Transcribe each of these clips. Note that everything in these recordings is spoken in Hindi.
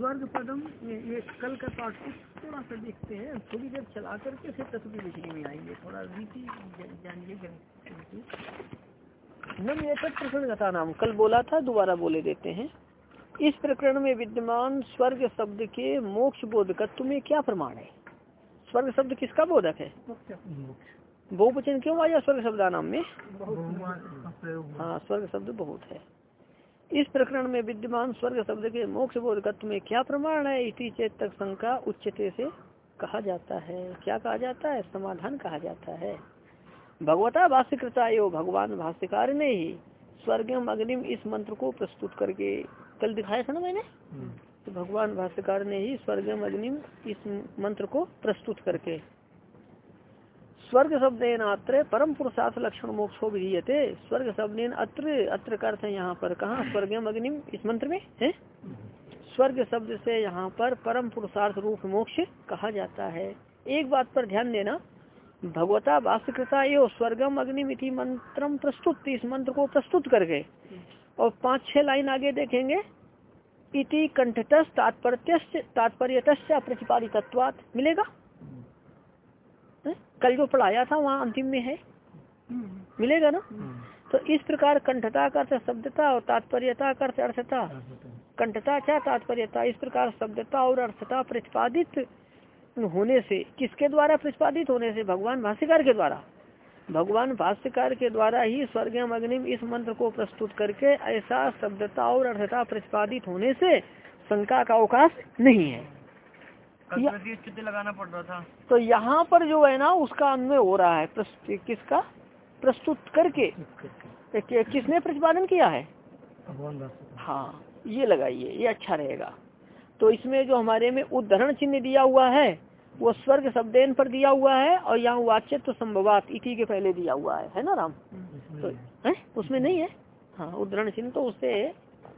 स्वर्ग पदम ये, ये कल का पाठ को थोड़ा सा देखते हैं थोड़ी देर चला करके फिर तस्वीर लिखने में आएँगे थोड़ा रीति जानिए नम एक प्रकरण कथा नाम कल बोला था दोबारा बोले देते हैं। इस प्रकरण में विद्यमान स्वर्ग शब्द के मोक्ष बोधकत्व में क्या प्रमाण है? स्वर्ग शब्द किसका बोधक है? बहुवचन क्यों आया स्वर्ग शब्द नाम में हाँ स्वर्ग शब्द बहुत है। इस प्रकरण में विद्यमान स्वर्ग शब्द के मोक्ष बोधकत्व में क्या प्रमाण है? इसी चेत तक शंका उच्चते से कहा जाता है। क्या कहा जाता है? समाधान कहा जाता है। भगवता भाष्यकृता एवं भगवान भाष्यकार ने ही स्वर्गम अग्निम इस मंत्र को प्रस्तुत करके कल दिखाया था ना मैंने? तो भगवान भाष्यकार ने ही स्वर्गम अग्निम इस मंत्र को प्रस्तुत करके स्वर्ग शब्द अत्र, परम पुरुषार्थ लक्षण मोक्ष विधीयते। स्वर्ग शब्द अत्र अत्र का यहाँ पर कहा? स्वर्गम अग्निम, इस मंत्र में, है? स्वर्ग शब्द से यहाँ पर परम पुरुषार्थ रूप मोक्ष कहा जाता है। एक बात पर ध्यान देना, भगवता वास्तुकृता यो स्वर्गम अग्निमिति मंत्र प्रस्तुत, इस मंत्र को प्रस्तुत करके, और पाँच छह लाइन आगे देखेंगे, इति कंठतस तात्पर्य तात्पर्य प्रतिपादित मिलेगा? कल जो पढ़ाया था, वहाँ अंतिम में है। मिलेगा ना? तो इस प्रकार कंठता का अर्थ शब्दता और तात्पर्यता का अर्थ अर्थता। कंठता क्या तात्पर्यता? इस प्रकार शब्दता और अर्थता प्रतिपादित होने से, किसके द्वारा प्रतिपादित होने से? भगवान भाष्यकार के द्वारा। भगवान भाष्यकार के द्वारा ही स्वर्गम अग्निम इस मंत्र को प्रस्तुत करके ऐसा शब्दता और अर्थता प्रतिपादित होने से शंका का अवकाश नहीं है। लगाना पड़ रहा था। तो यहाँ पर जो है ना उसका अन्वय हो रहा है किसका? प्रस्तुत करके। किसने प्रतिपादन किया है? हाँ ये लगाइए ये अच्छा रहेगा। तो इसमें जो हमारे में उदाहरण चिन्ह दिया हुआ है वो स्वर्ग शब्देन पर दिया हुआ है और यहाँ वाच्य तो संभवात इति के पहले दिया हुआ है। है ना राम? तो है। उसमें नहीं है? हाँ उदाहरण चिन्ह तो उससे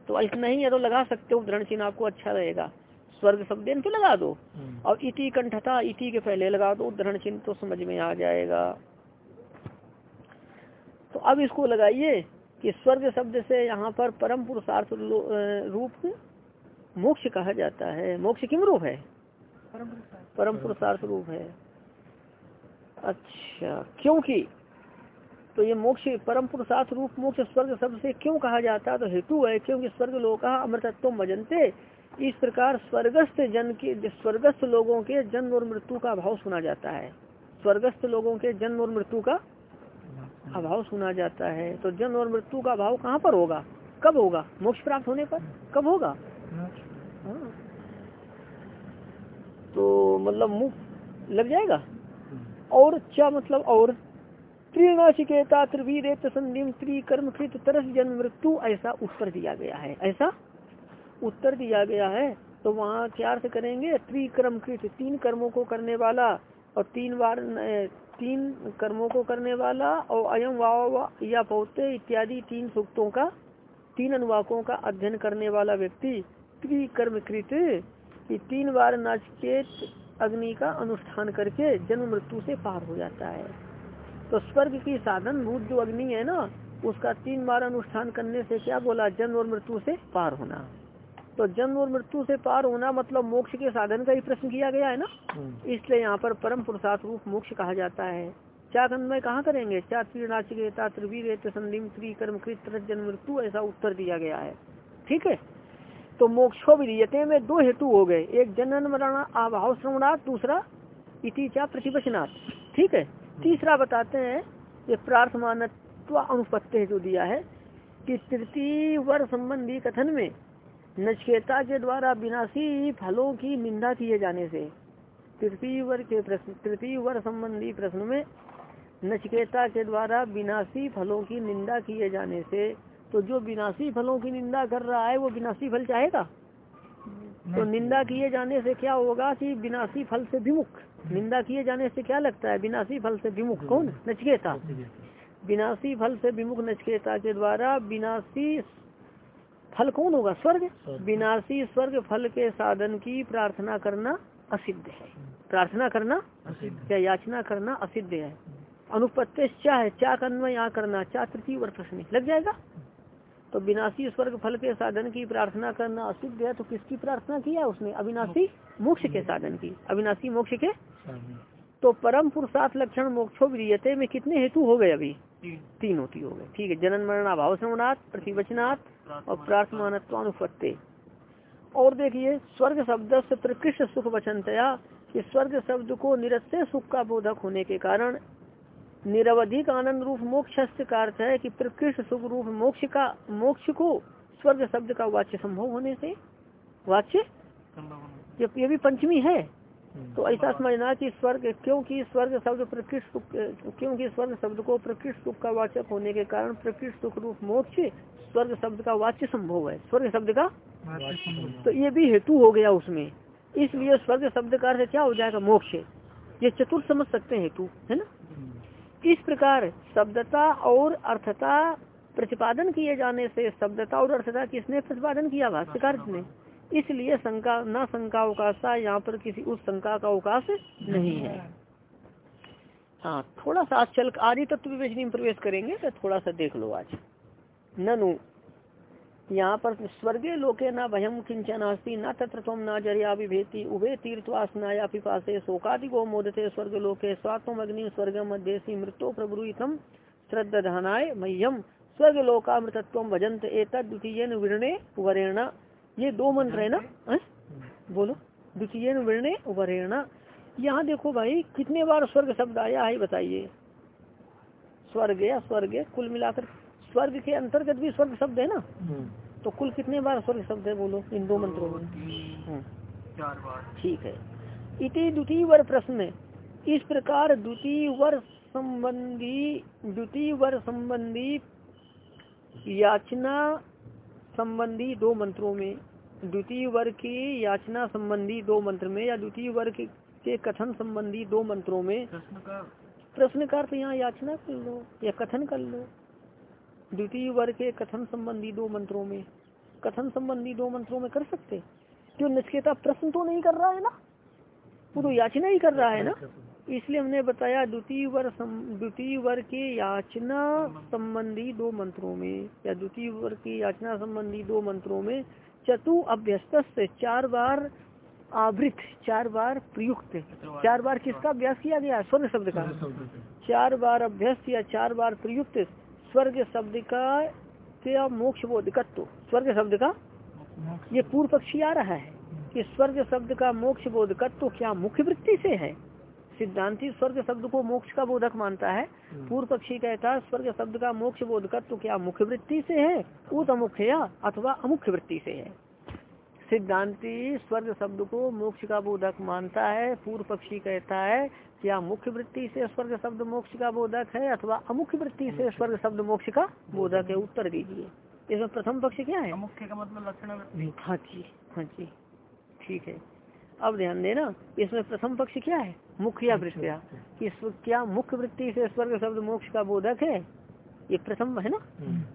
तो इतना ही है तो लगा सकते हो उदाहरण चिन्ह आपको अच्छा रहेगा। स्वर्ग शब्द तो लगा दो। और इति कंठता इति के पहले लगा दो उदाहरण चिन्ह तो समझ में आ जाएगा। तो अब इसको लगाइए कि स्वर्ग शब्द से यहाँ पर परम पुरुषार्थ रूप मोक्ष कहा जाता है। मोक्ष किम रूप है? परम पुरुषार्थ। रूप है। अच्छा क्योंकि तो ये मोक्ष परम पुरुषार्थ रूप मोक्ष स्वर्ग शब्द से क्यों कहा जाता है? तो हेतु है क्योंकि स्वर्ग लोग अमृतत्व मजनते इस प्रकार स्वर्गस्थ जन के, स्वर्गस्थ लोगों के जन्म और मृत्यु का अभाव सुना जाता है। स्वर्गस्थ लोगों के जन्म और मृत्यु का अभाव सुना जाता है। तो जन्म और मृत्यु का अभाव कहाँ पर होगा? कब होगा? मोक्ष प्राप्त होने पर? कब होगा? हाँ। तो मतलब मुख लग जाएगा? और क्या मतलब और? त्रिनाशिकेता त्रिवीर संदिम त्रिकर्म कृत तरस जन्म मृत्यु, ऐसा उत्तर दिया गया है। ऐसा उत्तर दिया गया है तो वहाँ क्या अर्थ करेंगे? त्रिक्रम कृत तीन कर्मों को करने वाला और तीन बार तीन कर्मों को करने वाला और अयम वाव या पौते इत्यादि तीन सूक्तों का, तीन अनुवाकों का अध्ययन करने वाला व्यक्ति त्रिकर्म कृत कि तीन बार नाचकेत अग्नि का अनुष्ठान करके जन्म मृत्यु से पार हो जाता है। तो स्वर्ग की साधन, भूत जो अग्नि है ना, उसका तीन बार अनुष्ठान करने से क्या बोला? जन्म और मृत्यु से पार होना। तो जन्म और मृत्यु से पार होना मतलब मोक्ष के साधन का ही प्रश्न किया गया है ना? हम्म। इसलिए यहाँ पर परम पुरुषार्थ रूप मोक्ष कहा जाता है। क्या में कहाँ करेंगे? क्या त्रिनाचिकेता त्रिवीर संदिम त्रिकर्म कृत जन्म मृत्यु ऐसा उत्तर दिया गया है। ठीक है? तो मोक्षो विधीयते में दो हेतु हो गए। एक जनन मरण अभाव श्रवणार्थ दूसरा इति क्या प्रतिवचनाथ ठीक है? तीसरा बताते हैं ये प्रार्थमानत्व अनुपत्ति जो दिया है कि तृतीय वर्ष संबंधी कथन में नचकेता के द्वारा विनाशी फलों की निंदा किए जाने से तृतीय वर्ग के प्रश्न तृतीय वर्ग संबंधी प्रश्न में नचकेता के द्वारा विनाशी फलों की निंदा किए जाने से तो जो विनाशी फलों की निंदा कर रहा है वो विनाशी फल चाहेगा? तो निंदा किए जाने से क्या होगा कि विनाशी फल से विमुख? निंदा किए जाने से क्या लगता है? विनाशी फल से विमुख कौन? नचकेता। विनाशी फल से विमुख नचकेता के द्वारा विनाशी फल कौन होगा? स्वर्ग। विनाशी स्वर्ग फल के साधन की प्रार्थना करना असिद्ध है। प्रार्थना करना क्या याचना करना असिद्ध है। अनुपत्य क्या है क्या करना यहाँ करना क्या तृतीय वर्ग प्रश्न लग जाएगा? तो विनाशी स्वर्ग फल के साधन की प्रार्थना करना असिद्ध है तो किसकी प्रार्थना किया उसने? अविनाशी मोक्ष के साधन की। अविनाशी मोक्ष के? तो परम पुरुषार्थ लक्षण मोक्षो विधीयते में कितने हेतु हो गए अभी? तीन। होती हो गए। ठीक है जनन मरण भाव श्रवणात् प्रतिवचनात् और प्रार्थमानुपत्ति और देखिए स्वर्ग शब्द से प्रकृष्ट सुख वचनतया कि स्वर्ग शब्द को निरस्य सुख का बोधक होने के कारण निरवधिक आनंद रूप मोक्ष का अर्थ है कि प्रकृष्ट सुख रूप मोक्ष का मोक्ष को स्वर्ग शब्द का वाच्य संभव होने से वाच्य? होना ये ये भी पंचमी है तो ऐसा समझना कि स्वर्ग क्योंकि स्वर्ग शब्द प्रकृष्ट सुख क्योंकि स्वर्ग शब्द को प्रकृष्ट सुख का वाचक होने के कारण प्रकृष्ट सुख रूप मोक्ष स्वर्ग शब्द का वाच्य संभव है स्वर्ग शब्द का तो ये भी हेतु हो गया उसमें। इसलिए स्वर्ग शब्द का अर्थ क्या हो जाएगा? मोक्ष ये चतुर्थ समझ सकते हैं हेतु है ना? इस प्रकार शब्दता और अर्थता प्रतिपादन किए जाने से शब्दता और अर्थता किसने प्रतिपादन किया? भाष्यकार ने। इसलिए शंका न शंका अवकाश यहाँ पर किसी उस शंका का अवकाश नहीं है। हाँ थोड़ा सा आज चल आदि तत्व विवेचनी में प्रवेश करेंगे तो थोड़ा सा देख लो आज। ननु। यहाँ पर स्वर्गे लोके न भयम किंचन अस्ति न तत्र तम न ज़रिया विभेति उभे तीर्थवासनाया पिपासे शोकादि गो मोदते स्वर्ग लोके स्वात्म अग्नि स्वर्ग मध्येसी मृत्यो प्रब्रूतम श्रद्धानाय मह्यम स्वर्ग लोकामृतत्व भजंत एतद द्वितीय विरणे वरेण ये दो मंत्र है ना? है? बोलो। द्वितीय विरणे वरेण यहाँ देखो भाई कितने बार स्वर्ग शब्द आया है बताइए। स्वर्ग या स्वर्ग कुल मिलाकर स्वर्ग के अंतर्गत भी स्वर्ग शब्द है ना? तो कुल कितने बार स्वर्ग शब्द है बोलो? इन दो मंत्रों में। हम्म, चार बार। ठीक है। इति द्वितीय वर प्रश्न इस प्रकार द्वितीय वर संबंधी द्वितीय वर संबंधी याचना संबंधी दो मंत्रों में द्वितीय वर्ग की याचना संबंधी दो मंत्र में या द्वितीय वर्ग के- कथन संबंधी दो मंत्रों में। प्रश्न का प्रश्न का अर्थ यहाँ याचना कर लो या कथन कर लो। द्वितीय वर्ग के कथन संबंधी दो मंत्रों में कथन संबंधी दो मंत्रों में कर सकते। जो निष्केता प्रश्न तो नहीं कर रहा है ना? वो तो याचना ही कर रहा है ना? इसलिए हमने बताया द्वितीय वर्ग द्वितीय वर्ग के याचना संबंधी दो मंत्रों में या द्वितीय वर्ग की याचना संबंधी दो मंत्रों में चतु अभ्यस्त से चार बार आवृत चार बार प्रयुक्त। चार बार किसका अभ्यास किया गया? स्वर्ग शब्द का। चार बार अभ्यस्त या चार बार प्रयुक्त स्वर्ग शब्द का क्या मोक्ष बोधकत्व? स्वर्ग शब्द का? ये पूर्व पक्षी आ रहा है कि स्वर्ग शब्द का मोक्ष बोधकत्व क्या मुख्य वृत्ति से है? सिद्धांति स्वर्ग शब्द को मोक्ष का बोधक मानता है। पूर्व पक्षी कहता है स्वर्ग शब्द का मोक्ष बोधकत्व क्या मुख्य वृत्ति से है? अमुख्य अथवा अमुख्य वृत्ति से है। सिद्धांति स्वर्ग शब्द को मोक्ष का बोधक मानता है। पूर्व पक्षी कहता है क्या मुख्य वृत्ति से स्वर्ग शब्द मोक्ष का बोधक है अथवा अमुख्य वृत्ति से स्वर्ग शब्द मोक्ष का बोधक है? उत्तर दीजिए। इसमें प्रथम पक्ष क्या है? मुख्य का मतलब लक्षण हाँ। जी हाँ जी। ठीक है। अब ध्यान देना इसमें प्रथम पक्ष क्या है? मुख्य या वृत्तिया कि क्या मुख्य वृत्ति से स्वर्ग शब्द मोक्ष का बोधक है? ये प्रथम है ना?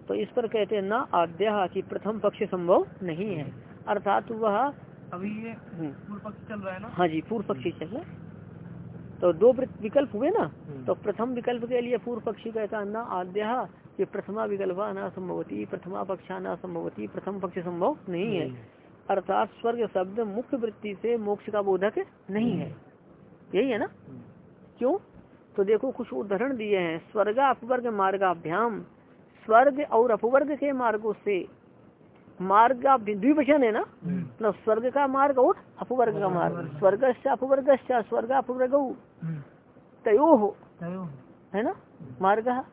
तो इस पर कहते हैं ना आद्या कि प्रथम पक्ष संभव नहीं है। अर्थात वह अभी ये हम्म, पूर्व पक्ष चल रहा है ना? हाँ जी पूर्व पक्षी चल रहा है। तो दो विकल्प हुए ना तो प्रथम विकल्प के लिए पूर्व पक्षी कहता है ना आद्या ये प्रथमा विकल्पा न संभवती प्रथमा पक्षा न संभवती प्रथम पक्ष संभव नहीं है। अर्थात स्वर्ग शब्द मुख्य वृत्ति से मोक्ष का बोधक नहीं है। यही है ना? क्यों? तो देखो कुछ उदाहरण दिए हैं। स्वर्ग अपवर्ग मार्गाभ्याम स्वर्ग और अपवर्ग के मार्गों से। मार्ग द्विवचन है ना? मतलब स्वर्ग का मार्ग और अपवर्ग का मार्ग। स्वर्ग अपवर्ग स्वर्ग अपवर्ग। तयो हो। है। ना? मार्ग।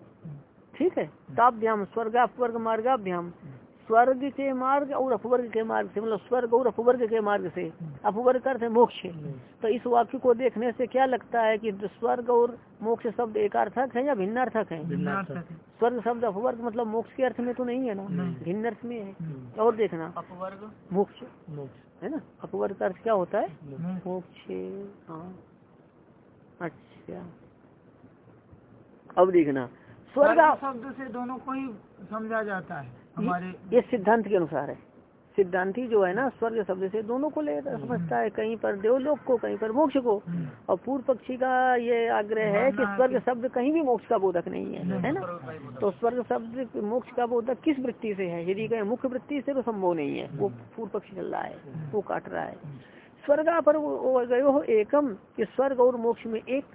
ठीक है? ताभ्याम स्वर्ग अपवर्ग मार्गाभ्याम। स्वर्ग के मार्ग और अपवर्ग के मार्ग से मतलब स्वर्ग और अपवर्ग के मार्ग से अपवर्ग का अर्थ है मोक्ष तो इस वाक्य को देखने से क्या लगता है कि स्वर्ग और मोक्ष शब्द एकार्थक है या भिन्नार्थक है? स्वर्ग शब्द अपवर्ग मतलब मोक्ष के अर्थ में तो नहीं है ना? भिन्न अर्थ में है। और देखना। अपवर्ग? मोक्ष। है ना? अपवर्ग का अर्थ क्या होता है? मोक्ष। हाँ। अच्छा। अब देखना। स्वर्ग शब्द से दोनों को ही समझा जाता है हमारे ये सिद्धांत के अनुसार है। सिद्धांति जो है ना स्वर्ग शब्द से दोनों को ले समझता है कहीं पर देवलोक को कहीं पर मोक्ष को। और पूर्व पक्षी का ये आग्रह है कि स्वर्ग शब्द कहीं भी मोक्ष का बोधक नहीं है है ना? तो स्वर्ग शब्द मोक्ष का बोधक किस वृत्ति से है? यदि कहें मुख्य वृत्ति से तो संभव नहीं है। वो पूर्व पक्षी चल रहा है वो काट रहा है। स्वर्ग पर गए हो एकम कि स्वर्ग और मोक्ष में एक।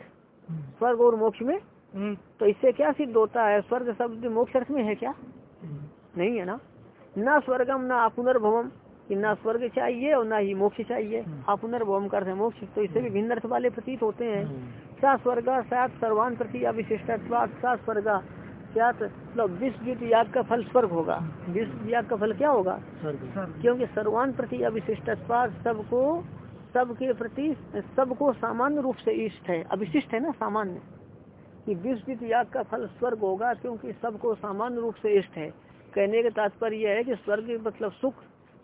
स्वर्ग और मोक्ष में तो इससे क्या सिद्ध होता है? स्वर्ग शब्द मोक्ष अर्थ में है क्या? नहीं है ना? ना स्वर्गम ना पुनर्भवम कि ना स्वर्ग चाहिए और ना ही मोक्ष चाहिए। अपुनर्भवम करते मोक्ष। तो इससे भी भिन्न अर्थ वाले प्रतीत होते हैं। सा स्वर्ग सात सर्वान प्रति अविशिष्ट सा स्वर्ग क्या मतलब विश्व याग का फल स्वर्ग होगा। विश्व याग का फल क्या होगा? क्योंकि सर्वान प्रति अविशिष्ट सबको सबके प्रति सबको सामान्य रूप से इष्ट है, अविशिष्ट है ना सामान्य। कि विश्व याग का फल स्वर्ग होगा क्योंकि सबको सामान्य रूप से इष्ट है। कहने का तात्पर्य है कि स्वर्ग मतलब सुख।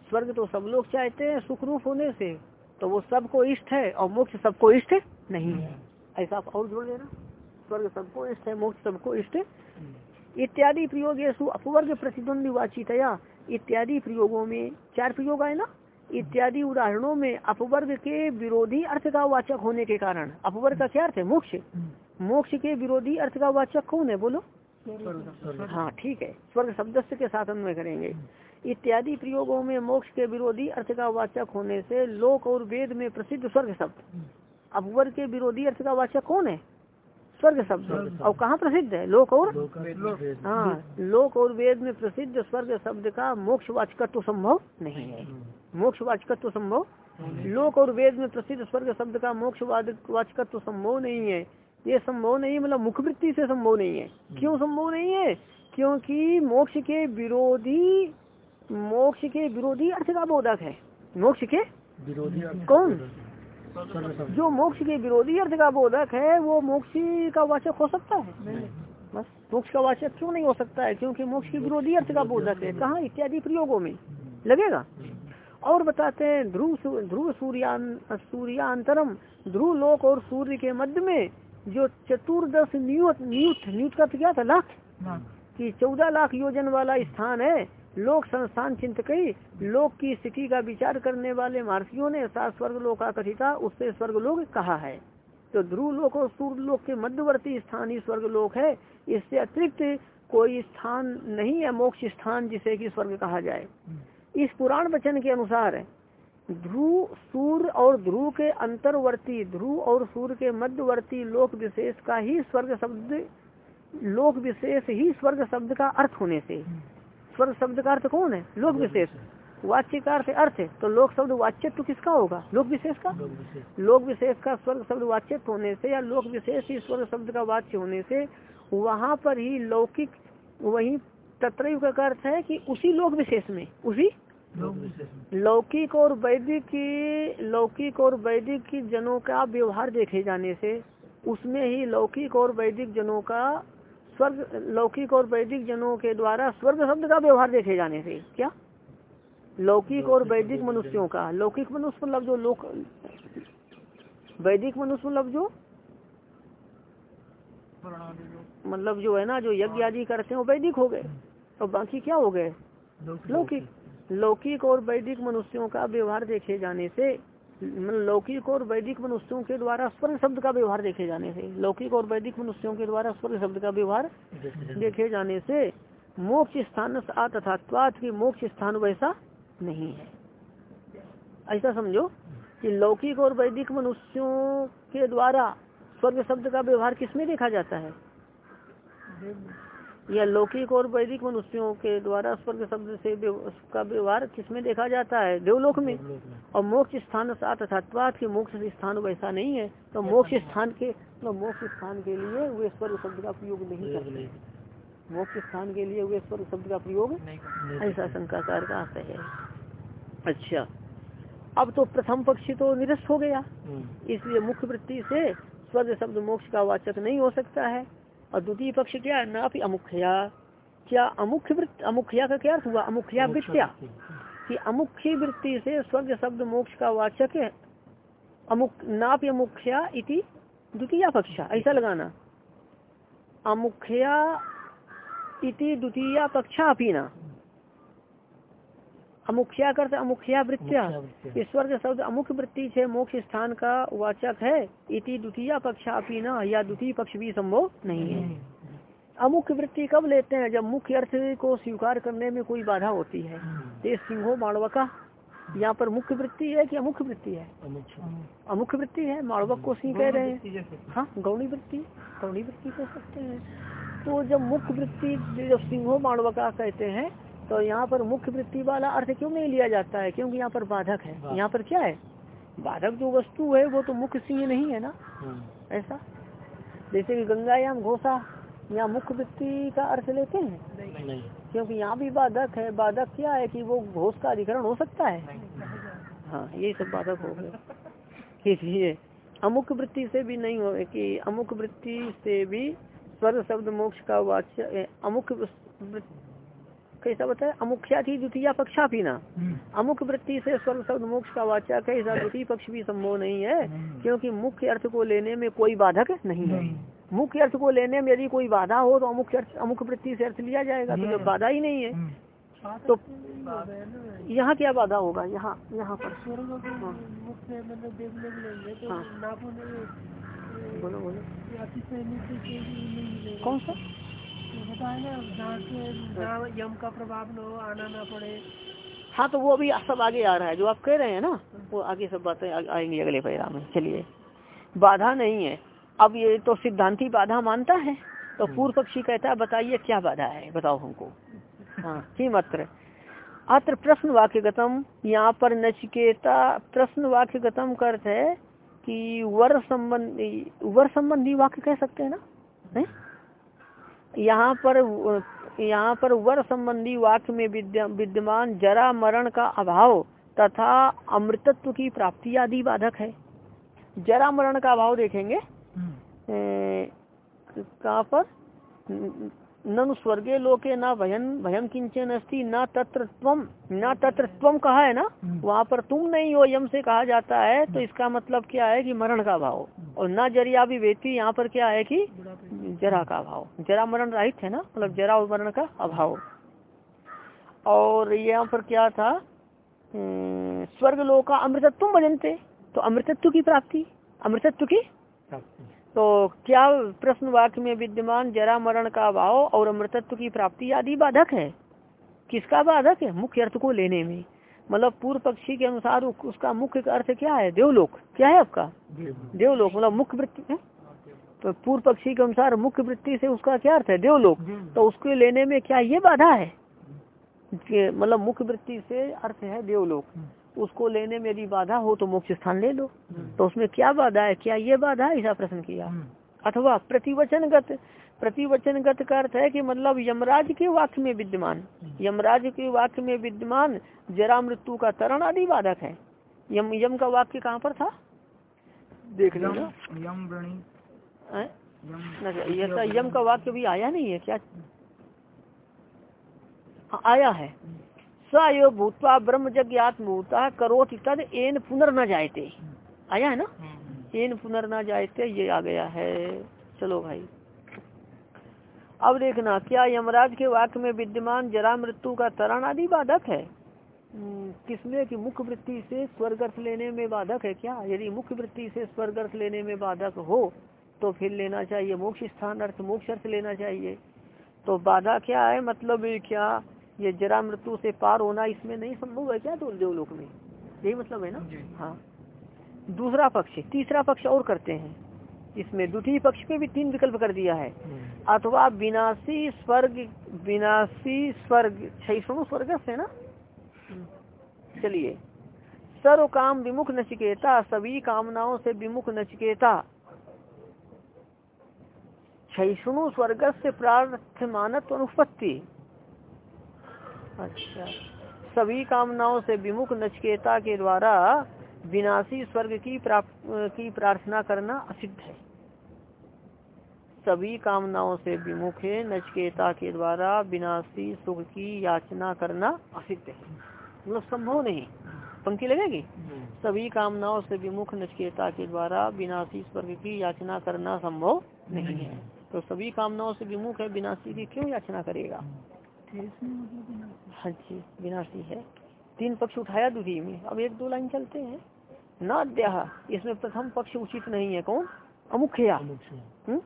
स्वर्ग तो सब लोग चाहते हैं सुख रूप होने से। तो वो सबको इष्ट है और मोक्ष सबको इष्ट नहीं है। ऐसा आप और जोड़ देना। स्वर्ग सबको इष्ट है, मोक्ष सबको इष्ट इत्यादि प्रयोग ये अपवर्ग प्रतिद्वंदी वाचितया इत्यादि प्रयोगों में चार प्रयोग आए ना? इत्यादि उदाहरणों में अपवर्ग के विरोधी अर्थ का वाचक होने के कारण अपवर्ग का क्या अर्थ है? मोक्ष। मोक्ष के विरोधी अर्थ का वाचक कौन है? बोलो। हाँ ठीक है। स्वर्ग शब्द के साथ में करेंगे। इत्यादि प्रयोगों में मोक्ष के विरोधी अर्थ का वाचक होने से लोक और वेद में प्रसिद्ध स्वर्ग शब्द। अपवर्ग के विरोधी अर्थ का वाचक कौन है? स्वर्ग शब्द। और कहाँ प्रसिद्ध है? लोक और? हाँ लोक और वेद में प्रसिद्ध स्वर्ग शब्द का मोक्ष वाचकत्व संभव नहीं है। मोक्ष वाचकत्व संभव लोक और वेद में प्रसिद्ध स्वर्ग शब्द का मोक्ष वाचकत्व संभव नहीं है। ये संभव नहीं मतलब मुखवृत्ति से संभव नहीं है। क्यों संभव नहीं है? क्योंकि मोक्ष के विरोधी मोक्ष के विरोधी अर्थ का बोधक है। मोक्ष के विरोधी कौन? जो मोक्ष के विरोधी अर्थ का बोधक है वो मोक्ष का वाचक हो सकता है। बस मोक्ष का वाचक क्यों नहीं हो सकता है? क्योंकि मोक्ष के विरोधी अर्थ का बोधक है। कहाँ? इत्यादि प्रयोगों में। लगेगा? और बताते हैं ध्रुव ध्रुव सूर्यान सूर्यांतरम ध्रुव लोक और सूर्य के मध्य में जो चतुर्दश न्यूट न्यूट न्यूट का क्या था? लाख। कि चौदह लाख योजन वाला स्थान है। लोक संस्थान चिंतकई लोक की स्थिति का विचार करने वाले महर्षियों ने सात स्वर्ग लोक कथिता उससे स्वर्ग लोक कहा है। तो ध्रुव लोक और सूर्य लोक के मध्यवर्ती स्थान ही स्वर्ग लोक है। इससे अतिरिक्त कोई स्थान नहीं है मोक्ष स्थान जिसे कि स्वर्ग कहा जाए। इस पुराण वचन के अनुसार ध्रुव सूर्य और ध्रुव के अंतर्वर्ती ध्रुव और सूर्य के मध्यवर्ती लोक विशेष का ही स्वर्ग शब्द लोक विशेष ही स्वर्ग शब्द का अर्थ होने से। स्वर्ग शब्द का अर्थ कौन है? लोक विशेष। वाच्य का अर्थ अर्थ है। तो लोक शब्द वाच्य तो किसका होगा? लोक विशेष का? लोक विशेष। का स्वर्ग शब्द वाच्य होने से या लोक विशेष ही स्वर्ग शब्द का वाच्य होने से वहाँ पर ही लौकिक वही तत्रयुग का अर्थ है कि उसी लोक विशेष में उसी लौकिक और वैदिक की, लौकिक और वैदिक की जनों का व्यवहार देखे जाने से, उसमें ही लौकिक और वैदिक जनों का स्वर्ग, लौकिक और वैदिक जनों के द्वारा स्वर्ग शब्द का व्यवहार देखे जाने से, क्या? लौकिक और वैदिक मनुष्यों का, लौकिक मनुष्य मतलब जो लोक, वैदिक मनुष्य मतलब जो? मतलब जो है ना, जो यज्ञ आदि करते हैं, वो वैदिक हो गए, और बाकी क्या हो गए? लौकिक। लौकिक और वैदिक मनुष्यों का व्यवहार देखे जाने से लौकिक और वैदिक मनुष्यों के द्वारा स्वर्ग शब्द का व्यवहार देखे जाने से, लौकिक और वैदिक मनुष्यों के द्वारा स्वर्ग शब्द का व्यवहार देखे जाने से, मोक्ष स्थान तथा मोक्ष स्थान वैसा नहीं है। ऐसा समझो कि लौकिक और वैदिक मनुष्यों के द्वारा स्वर्ग शब्द का व्यवहार किसमें देखा जाता है? या लौकिक और वैदिक मनुष्यों के द्वारा स्वर्ग शब्द से का व्यवहार किसमें देखा जाता है? देवलोक में। और मोक्ष स्थान सात अर्थात के मोक्ष स्थान वैसा नहीं है। तो मोक्ष स्थान के तो मोक्ष स्थान के लिए वे स्वर्ग शब्द का प्रयोग नहीं करते। मोक्ष स्थान के लिए वे स्वर्ग शब्द का प्रयोग ऐसा शंकाकार का आशय है। अच्छा अब तो प्रथम पक्षी तो निरस्त हो गया। इसलिए मुख्य वृत्ति से स्वर्ग शब्द मोक्ष का वाचक नहीं हो सकता है। और द्वितीय पक्ष क्या है ना अमुख्या। क्या अमुख्य वृत्ति अमुख्या का क्या अर्थ हुआ? अमुख्या वृत्तिया। कि अमुख्य वृत्ति से स्वर्ग शब्द मोक्ष का वाचक है। अमुख नाप अमुख्या इति द्वितीय पक्ष ऐसा लगाना। अमुख्या इति द्वितीय पक्षा अपीना अमुख्या करते अमुख्या वृत्तिया ईश्वर के शब्द अमुख वृत्ति से मोक्ष स्थान का वाचक है। इति द्वितीय पक्षापी न या द्वितीय पक्ष भी संभव नहीं है। अमुख वृत्ति कब लेते हैं? जब मुख्य अर्थ को स्वीकार करने में कोई बाधा होती है। ये सिंहो माणवका यहाँ पर मुख्य वृत्ति है कि अमुख वृत्ति है? अमुख्य वृत्ति। है? माणवक को सिंह कह रहे हैं हाँ गौणी वृत्ति। गौणी वृत्ति कह सकते हैं। तो जब मुख्य वृत्ति जब सिंहो माणवका कहते हैं तो यहाँ पर मुख्य वृत्ति वाला अर्थ क्यों नहीं लिया जाता है? क्योंकि यहाँ पर बाधक है। यहाँ पर क्या है? बाधक जो वस्तु है वो तो मुख्य सिंह नहीं है ना? ऐसा? जैसे कि गंगायाम घोषा यहाँ मुख्य वृत्ति का अर्थ लेते हैं? नहीं। क्योंकि यहाँ भी बाधक है। बाधक क्या है कि वो घोष का अधिकरण हो सकता है? हाँ यही सब बाधक हो गए। इसलिए अमुक वृत्ति से भी नहीं हो कि अमुक वृत्ति से भी स्वर्ग शब्द मोक्ष का वाच्य अमुक कैसा बताया अमुख्या थी द्वितीय पक्षा भी ना। अमुक वृत्ति से स्वर्ग शब्द मोक्ष का वाचक है ऐसा द्वितीय पक्ष भी संभव नहीं है क्योंकि मुख्य अर्थ को लेने में कोई बाधक नहीं है। मुख्य अर्थ को लेने में यदि कोई बाधा हो तो अमुक अर्थ अमुक वृत्ति से अर्थ लिया जाएगा तो जब बाधा ही नहीं है। तो यहाँ क्या बाधा होगा? यहाँ यहाँ पर। हाँ। मुख्य मतलब देखने को लेंगे तो हाँ। बोलो बोलो। कौन सा? तो बताए ना जहाँ से जहाँ यम का प्रभाव न हो आना ना पड़े। हाँ तो वो अभी सब आगे आ रहा है जो आप कह रहे हैं ना वो आगे सब बातें आएँगी अगले पैरा में। चलिए बाधा नहीं है। अब ये तो सिद्धांती बाधा मानता है तो पूर्व पक्षी कहता है बताइए क्या बाधा है बताओ हमको। हाँ किम अत्र अत्र प्रश्न वाक्यगतम यहाँ पर नचिकेता प्रश्न वाक्यगतम का अर्थ है कि वर संबंधी वर संबंधी वाक्य कह सकते हैं ना? हैं? यहाँ पर यहाँ पर वर संबंधी वाक्य में विद्या विद्यमान जरा मरण का अभाव तथा अमृतत्व की प्राप्ति आदि बाधक है। जरा मरण का अभाव देखेंगे। कहा कहाँ पर? ननु स्वर्गे लोके न भयन भयम किंचन अस्ति न तत्र त्वम न तत्र त्वम कहा है ना? वहाँ पर तुम नहीं हो यम से कहा जाता है तो इसका मतलब क्या है कि मरण का भाव। और न ज़रिया भी वेती यहाँ पर क्या है कि जरा का अभाव जरा मरण रहित है ना? मतलब जरा और मरण का अभाव। और यहाँ पर क्या था? स्वर्ग लोक का अमृतत्व भजनते तो अमृतत्व की प्राप्ति अमृतत्व की तो क्या प्रश्न वाक्य में विद्यमान जरा मरण का अभाव और अमृतत्व की प्राप्ति आदि बाधक है? किसका बाधक है? मुख्य अर्थ को लेने में। मतलब पूर्व पक्षी के अनुसार उसका मुख्य अर्थ क्या है? देवलोक। क्या है आपका? देवलोक। मतलब मुख्य वृत्ति है? तो पूर्व पक्षी के अनुसार मुख्य वृत्ति से उसका क्या अर्थ है? देवलोक। तो उसके लेने में क्या ये बाधा है? मतलब मुख्य वृत्ति से अर्थ है देवलोक। उसको लेने में यदि बाधा हो तो मोक्ष स्थान ले लो। तो उसमें क्या बाधा है? क्या ये बाधा है? ऐसा प्रश्न किया। अथवा प्रतिवचनगत प्रतिवचनगत का अर्थ है कि मतलब यमराज के वाक्य में विद्यमान। यमराज के वाक्य में विद्यमान जरा मृत्यु का तरण आदि बाधक है। यम यम का वाक्य कहाँ पर था? देख लो। यम। यम ऐसा यम का वाक्य भी आया नहीं है क्या? आया है। स यो भूतवा ब्रह्म जज्ञात्मूता करोत तद एन पुनर्न जायते आया है ना? एन पुनर्न जायते ये आ गया है। चलो भाई। अब देखना क्या यमराज के वाक्य में विद्यमान जरा मृत्यु का तरण आदि बाधक है? हम्म, किसमें कि मुख्य वृत्ति से स्वर्ग अर्थ लेने में बाधक है क्या? यदि मुख्य वृत्ति से स्वर्ग अर्थ लेने में बाधक हो तो फिर लेना चाहिए मोक्ष स्थान अर्थ मोक्ष अर्थ लेना चाहिए। तो बाधा क्या है? मतलब क्या? ये जरा मृत्यु से पार होना इसमें नहीं संभव है क्या तो देवलोक में? यही मतलब है ना? हाँ। दूसरा पक्ष तीसरा पक्ष और करते हैं। इसमें द्वितीय पक्ष पे भी तीन विकल्प कर दिया है। अथवा विनाशी स्वर्ग विनाशी स्वर्ग छैसणु स्वर्ग से ना? चलिए। सर्व काम विमुख नचिकेता सभी कामनाओं से विमुख नचिकेता। छैसणु स्वर्ग से प्रार्थमानत्व अनुपत्ति। अच्छा। सभी कामनाओं से विमुख नचकेता के द्वारा विनाशी स्वर्ग की प्राप्त की प्रार्थना करना असिद्ध है। सभी कामनाओं से विमुख नचकेता के द्वारा विनाशी सुख की याचना करना असिद्ध है। मतलब संभव नहीं। पंक्ति लगेगी? सभी कामनाओं से विमुख नचकेता के द्वारा विनाशी स्वर्ग की याचना करना संभव नहीं है। तो सभी कामनाओं से विमुख है, विनाशी की क्यों याचना करेगा? हाँ जी विनाशी है। तीन पक्ष उठाया द्वितीय में। अब एक दो लाइन चलते हैं। न अद्याह इसमें प्रथम पक्ष उचित नहीं है। कौन? अमुख्या। हम्म?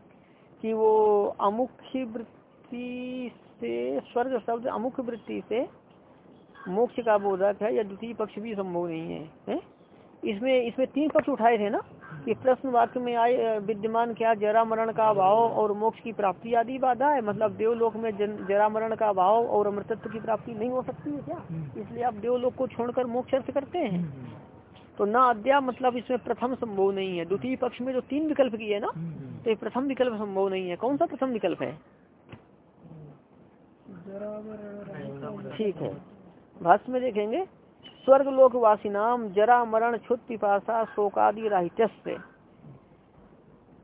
कि वो अमुख्य वृत्ति से स्वर्ग शब्द अमुख वृत्ति से मोक्ष का बोधक है या द्वितीय पक्ष भी संभव नहीं है, है? इसमें इसमें तीन पक्ष उठाए थे ना? कि प्रश्न वाक्य में आए विद्यमान क्या जरा मरण का अभाव और मोक्ष की प्राप्ति आदि बाधा है? मतलब देवलोक में जन, जरा मरण का अभाव और अमृतत्व की प्राप्ति नहीं हो सकती है क्या? इसलिए आप देवलोक को छोड़कर मोक्ष अर्थ करते हैं। तो न अद्या मतलब इसमें प्रथम संभव नहीं है। द्वितीय पक्ष में जो तीन विकल्प किए ना तो ये प्रथम विकल्प संभव नहीं है। कौन सा प्रथम विकल्प है? ठीक है। भाष्य में देखेंगे। स्वर्ग लोक वासिनाम जरा मरण क्षुत पिपासा शोकादि राहित्य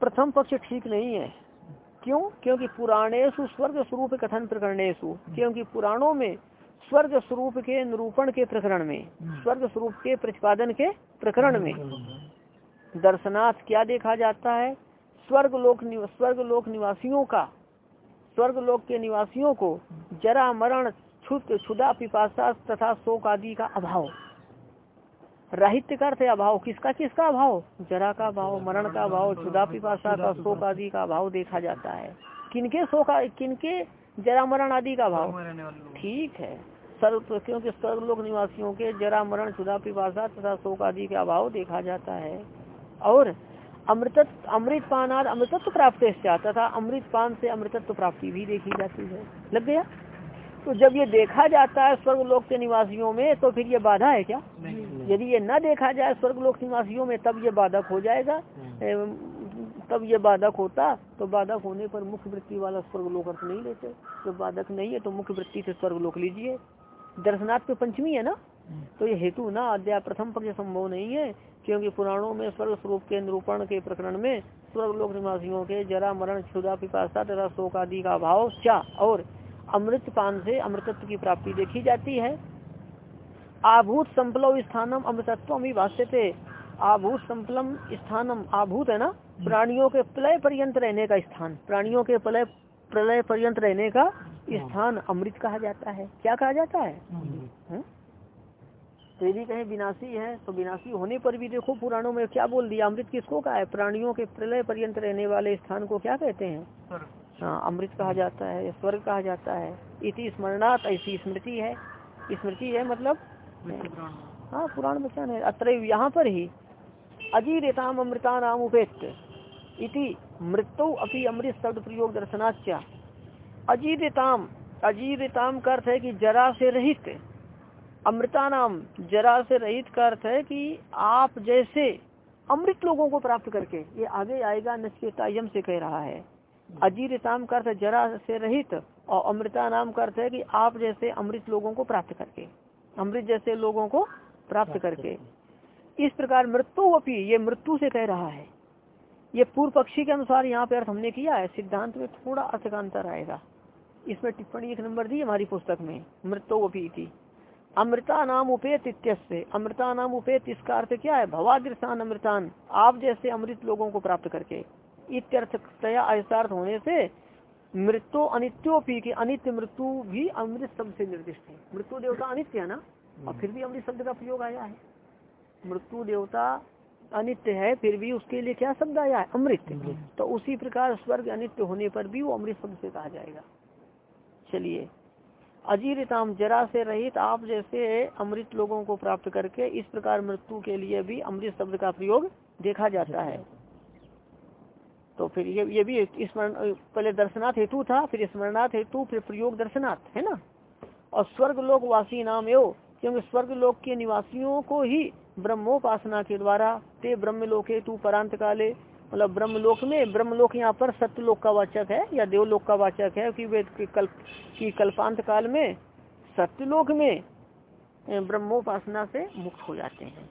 प्रथम पक्ष ठीक नहीं है। क्यों? क्योंकि पुराणेशु स्वर्ग स्वरूप कथन प्रकरणेशु क्योंकि पुराणों में स्वर्ग स्वरूप के निरूपण के प्रकरण में स्वर्ग स्वरूप के प्रतिपादन के प्रकरण में दर्शनाथ क्या देखा जाता है? स्वर्ग लोक स्वर्ग लोक निवासियों का स्वर्ग लोक के निवासियों को जरा मरण क्षुत क्षुदा पिपासा तथा शोक आदि का अभाव। राहित्य का अर्थ अभाव। किसका किसका अभाव? जरा का अभाव मरण का अभाव क्षुदा पिपासा का शोक आदि का अभाव देखा जाता है। किनके शोक किनके जरा मरण आदि का लोग ठीक है। सर्व क्योंकि स्वर्ग लोक निवासियों के जरा मरण क्षुदा पिपासा तथा शोक आदि का अभाव देखा जाता है। और अमृत अमृत पानाद अमृतत्व प्राप्त तथा अमृत पान से अमृतत्व प्राप्ति भी देखी जाती है। लग गया? तो जब ये देखा जाता है स्वर्ग लोक के निवासियों में तो फिर ये बाधा है क्या? यदि ये न देखा जाए स्वर्ग लोक निवासियों में तब ये बाधक हो जाएगा। तब ये बाधक होता तो बाधक होने पर मुख्य वृत्ति वाला स्वर्ग लोक अर्थ नहीं लेते। तो बाधक नहीं है तो मुख्य वृत्ति से स्वर्ग लोक लीजिए। दर्शनाथ पे पंचमी है ना? तो ये हेतु ना अध्याय प्रथम पक्ष संभव नहीं है क्योंकि पुराणों में स्वर्ग स्वरूप के निरूपण के प्रकरण में स्वर्ग लोक निवासियों के जरा मरण क्षुदा पिपाशा तथा शोक आदि का अभाव चा और अमृत पान से अमृतत्व की प्राप्ति देखी जाती है। आभूत संपलव स्थानम अमृतत्व भी भाष्य थे आभूत संपलम स्थानम आभूत है ना? प्राणियों के प्रलय पर्यंत रहने का स्थान। प्राणियों के प्रलय प्रलय पर्यंत रहने का स्थान अमृत कहा जाता है। क्या कहा जाता है? हम्म? तो यदि कहें विनाशी है तो विनाशी होने पर भी देखो पुराणों में क्या बोल दिया? अमृत किसको कहा है? प्राणियों के प्रलय पर्यंत रहने वाले स्थान को क्या कहते हैं? हाँ अमृत कहा जाता है या स्वर्ग कहा जाता है। इति स्मरणात ऐसी स्मृति है। स्मृति है मतलब। हाँ पुराण वचन है। अत्र यहाँ पर ही अजीरेताम अमृता नाम उपेत इति मृत्यु अपनी अमृत शब्द प्रयोग दर्शनाच्या अजीरिताम अजीरिताम का अर्थ है कि जरा से रहित। अमृता नाम जरा से रहित का अर्थ है कि आप जैसे अमृत लोगों को प्राप्त करके, ये आगे आएगा नचकेता यम से कह रहा है। अजीरिताम का अर्थ जरा से रहित और अमृता नाम का अर्थ है कि आप जैसे अमृत लोगों को प्राप्त करके अमृत जैसे लोगों को प्राप्त करके। इस प्रकार मृत्यु अपी ये मृत्यु से कह रहा है। ये पूर्व पक्षी के अनुसार यहाँ पे अर्थ हमने किया है सिद्धांत में थोड़ा अर्थ का अंतर आएगा। इसमें टिप्पणी एक नंबर दी हमारी पुस्तक में मृत्यु अपी थी। अमृता नाम उपेत इत्यस्य अमृता नाम उपेत इसका अर्थ क्या है? भवादृशान अमृतान आप जैसे अमृत लोगों को प्राप्त करके। इत्यर्थतया होने से मृत्यु अनित्योपी की अनित्य मृत्यु भी अमृत शब्द से निर्दिष्ट है। मृत्यु देवता अनित्य है ना? और फिर भी अमृत शब्द का प्रयोग आया है। मृत्यु देवता अनित्य है फिर भी उसके लिए क्या शब्द आया है? अमृत। तो उसी प्रकार स्वर्ग अनित्य होने पर भी वो अमृत शब्द से कहा जाएगा। चलिए। अजीरिताम जरा से रहित आप जैसे अमृत लोगों को प्राप्त करके इस प्रकार मृत्यु के लिए भी अमृत शब्द का प्रयोग देखा जाता है। तो फिर ये ये भी स्मरण पहले दर्शनाथ हेतु था, फिर स्मरणार्थ हेतु, फिर प्रयोग दर्शनाथ है ना? और स्वर्ग लोक वासी नाम एवं क्योंकि स्वर्ग लोक के निवासियों को ही ब्रह्मोपासना के द्वारा, ते ब्रह्मलोक हेतु परांत काले मतलब ब्रह्मलोक में, ब्रह्मलोक यहाँ पर सत्यलोक का वाचक है, या देवलोक का वाचक है, कि वे कल्प, की कल्पांत काल में सत्यलोक में ब्रह्मोपासना से मुक्त हो जाते हैं।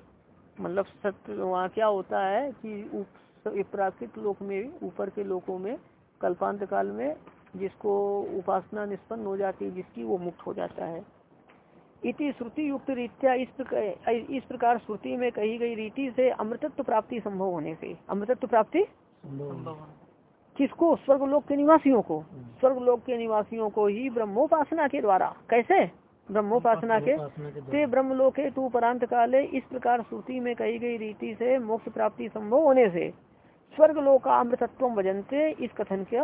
मतलब सत्य, वहाँ क्या होता है कि उप- प्राकृत लोक में ऊपर के लोकों में कल्पांत काल में जिसको उपासना निष्पन्न हो जाती है जिसकी वो मुक्त हो जाता है। इति श्रुति युक्त रीत्या इस प्रकार इस प्रकार श्रुति में कही गई रीति से अमृतत्व प्राप्ति संभव होने से। अमृतत्व प्राप्ति? किसको? स्वर्ग लोक के निवासियों को। स्वर्ग लोक के निवासियों को ही ब्रह्मोपासना के द्वारा। कैसे? ब्रह्मोपासना के? ते ब्रह्मलोके तू परांत काले इस प्रकार श्रुति में कही गई रीति से मोक्ष प्राप्ति संभव होने से। स्वर्ग लोका अमृतत्व भजनते इस कथन के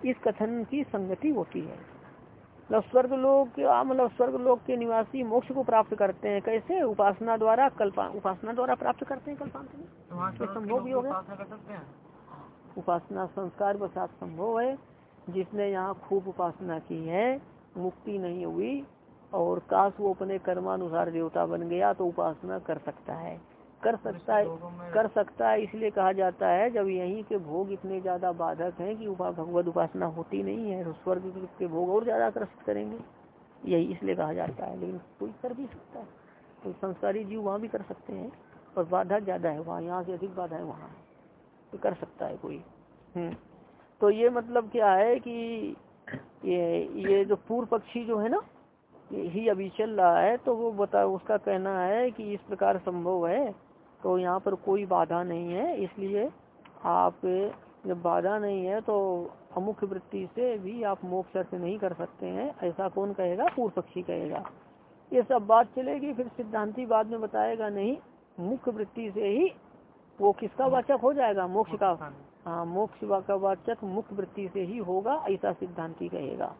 इस कथन की संगति होती है। मतलब स्वर्ग लोक मतलब स्वर्ग लोक के निवासी मोक्ष को प्राप्त करते हैं कैसे? उपासना द्वारा कल्पा उपासना द्वारा प्राप्त करते हैं कल्पांत में संभव भी होगा उपासना संस्कार के साथ संभव है। जिसने यहाँ खूब उपासना की है मुक्ति नहीं हुई और काश वो अपने कर्मानुसार देवता बन गया तो उपासना कर सकता है। कर सकता है कर सकता है इसलिए कहा जाता है जब यहीं के भोग इतने ज़्यादा बाधक हैं कि उपा भगवत उपासना होती नहीं है तो स्वर्ग के भोग और ज़्यादा आकर्षित करेंगे। यही इसलिए कहा जाता है लेकिन कोई कर भी सकता है। तो संस्कारी जीव वहाँ भी कर सकते हैं और बाधा ज़्यादा है वहाँ यहाँ से अधिक बाधा है वहाँ। तो कर सकता है कोई। हम्म। तो ये मतलब क्या है कि ये ये जो पूर्व पक्षी जो है ना ये ही अभी चल रहा है तो वो बता उसका कहना है कि इस प्रकार संभव है तो यहाँ पर कोई बाधा नहीं है इसलिए आप जब बाधा नहीं है तो अमुख्य वृत्ति से भी आप मोक्ष अर्थ नहीं कर सकते हैं ऐसा कौन कहेगा? पूर्व पक्षी कहेगा। ये सब बात चलेगी फिर सिद्धांति बाद में बताएगा नहीं मुख्य वृत्ति से ही वो किसका वाचक हो जाएगा? मोक्ष का। हाँ मोक्ष का वाचक मुख्य वृत्ति से ही होगा ऐसा सिद्धांति कहेगा।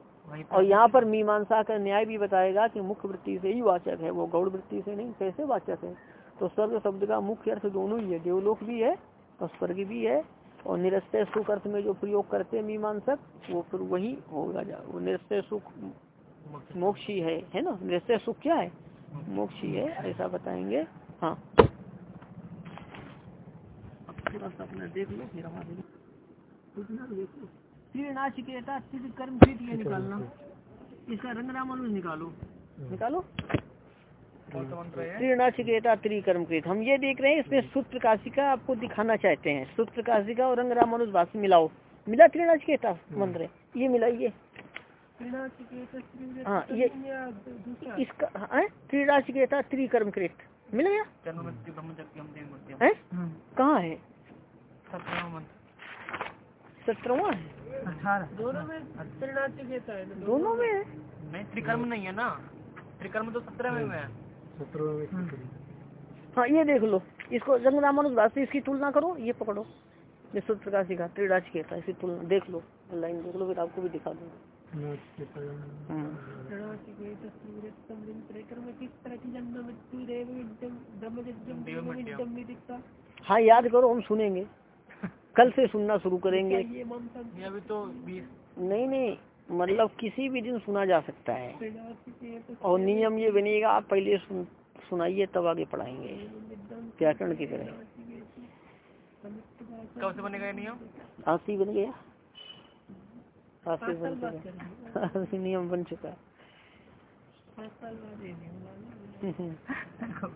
और यहाँ पर मीमांसा का न्याय भी बताएगा कि मुख्य वृत्ति से ही वाचक है वो गौड़ वृत्ति से नहीं कैसे वाचक है? तो स्वर्ग शब्द का मुख्य अर्थ दोनों ही है। देवलोक भी है और स्वर्ग भी है और निरस्ते सुख अर्थ में जो प्रयोग करते हैं मीमांसक वो फिर वही होगा जा वो निरस्ते सुख मोक्ष ही है है ना? निरस्ते सुख क्या है? मोक्ष ही है ऐसा बताएँगे। हाँ। थोड़ा सा अपना देख लो फिर हमारे तो त्रिक कर्म फिट ये निकालना। इसका रंग रामानुज निकालो। निकालो। कौन सा मंत्र त्रिकर्म कृत हम ये देख रहे हैं इसमें सूत्र प्रकाशिका आपको दिखाना चाहते हैं। सूत्र प्रकाशिका और रंग रामानुज भाष्य मिलाओ। मिला त्रिनाचिकेता मंत्र? ये मिलाइए हाँ ये इसका हाँ त्रिनाचिकेता त्रिकर्म कृत मिल गया है? कहाँ है? सत्रहवां सत्रवा है? दोनों में त्रिनाचिकेता है दोनों में त्रिकर्म नहीं है ना। त्रिकर्म तो सत्रह में है। हम्म। हाँ ये देख लो। इसको जंग रामानुज भाष्य इसकी तुलना करो ये पकड़ो। ये सूत्र प्रकाशिका त्रिनाचिकेता इसकी तुलना देख लो लाइन देख लो फिर आपको भी दिखा दूँगा। हम्म। की हाँ याद करो हम सुनेंगे। कल से सुनना शुरू करेंगे। ये अभी तो नहीं नहीं मतलब किसी भी दिन सुना जा सकता है। और नियम ये बनेगा आप पहले सुन, सुनाइए तब आगे पढ़ाएँगे। व्याकरण की तरह। कब से बनेगा नियम? आज से ही बन गया। आज से बन चुका आज से नियम बन चुका है पाँच साल बाद ये नियम लागू।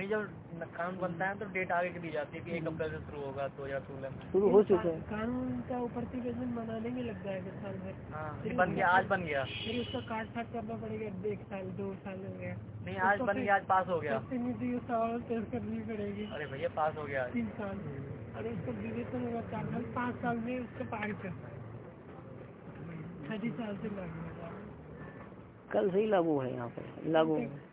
नहीं जब कानून बनता है तो डेट आगे की दी जाती है कि एक अप्रैल से शुरू होगा दो हज़ार सोलह में शुरू हो चुका है। कानून का प्रतिवेदन बनाने में लग जाएगा साल भर हाँ बन गया आज बन गया। फिर उसका काट छाट करना पड़ेगा एक साल दो साल हो गया। नहीं आज बन गया आज पास हो गया। पेश करनी पड़ेगी। अरे भैया पास हो गया। तीन साल। और उसका विवेचन होगा चार साल पाँच साल में उसका पारित कर छठी साल से लागू हो कल से ही लागू है यहाँ पर लागू है।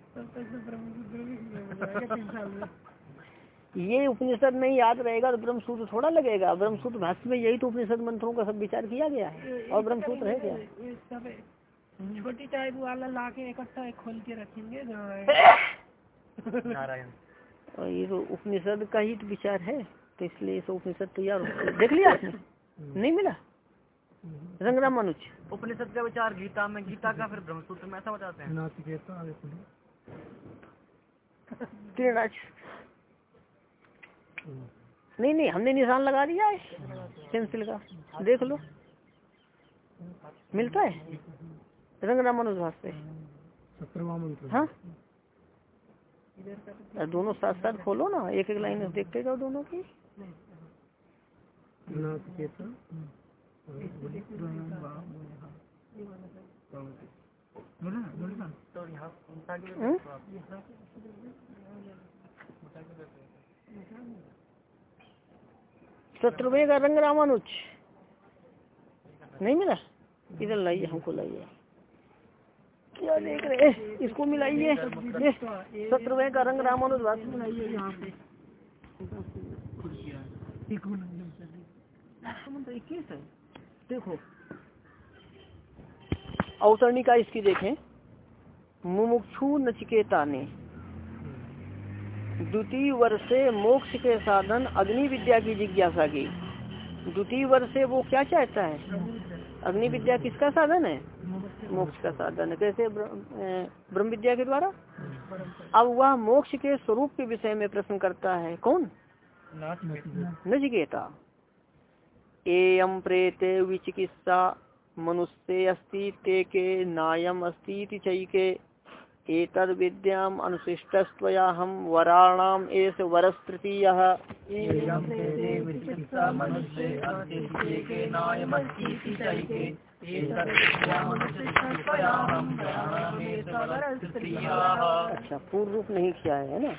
ये उपनिषद नहीं याद रहेगा तो ब्रह्मसूत्र थोड़ा लगेगा। ब्रह्मसूत्र भाष्य में यही तो उपनिषद मंत्रों का सब विचार किया गया है और ब्रह्मसूत्र है क्या छोटी टाइप वाला ला के इकट्ठा खोल के रखेंगे और ये तो उपनिषद का ही तो विचार है तो इसलिए ये उपनिषद तैयार हो देख लिया आपने? नहीं मिला? रंगराम मनुज उपनिषद का विचार गीता में गीता का फिर ब्रह्मसूत्र में ऐसा बताते हैं। नहीं नहीं हमने निशान लगा दिया है। पेंसिल का। देख लो। मिलता है? रंगराम मनुज मंत्र। हाँ? दोनों साथ साथ खोलो ना। एक एक लाइन देखते जाओ दोनों की। नाचिकेता तो यहाँ उनका की? शत्रुवे का रंग रामानुज। नहीं मिला? इधर लाइए हमको लाइए। क्या देख रहे हैं? इसको मिलाइए। ये का रंग रामानुज भाषा मिलाइए यहाँ पे देखो अवतरणिका इसकी देखें। मुमुक्षु नचिकेता ने द्वितीय वर्षे मोक्ष के साधन अग्नि विद्या की जिज्ञासा की। द्वितीय वर्ष से वो क्या चाहता है? अग्नि विद्या किसका साधन है? मोक्ष का साधन। है कैसे ब्रह्म विद्या के द्वारा? अब वह मोक्ष के स्वरूप के विषय में प्रश्न करता है। कौन? नचिकेता। एयम प्रेत विचिकित्सा मनुष्य अस्ति ते के नायम अस्ती चैके एतद विद्याम अनुशिष्टस्त्वया हम वराणाम एस वरस तृतीय अच्छा पूर्व रूप नहीं किया है ना?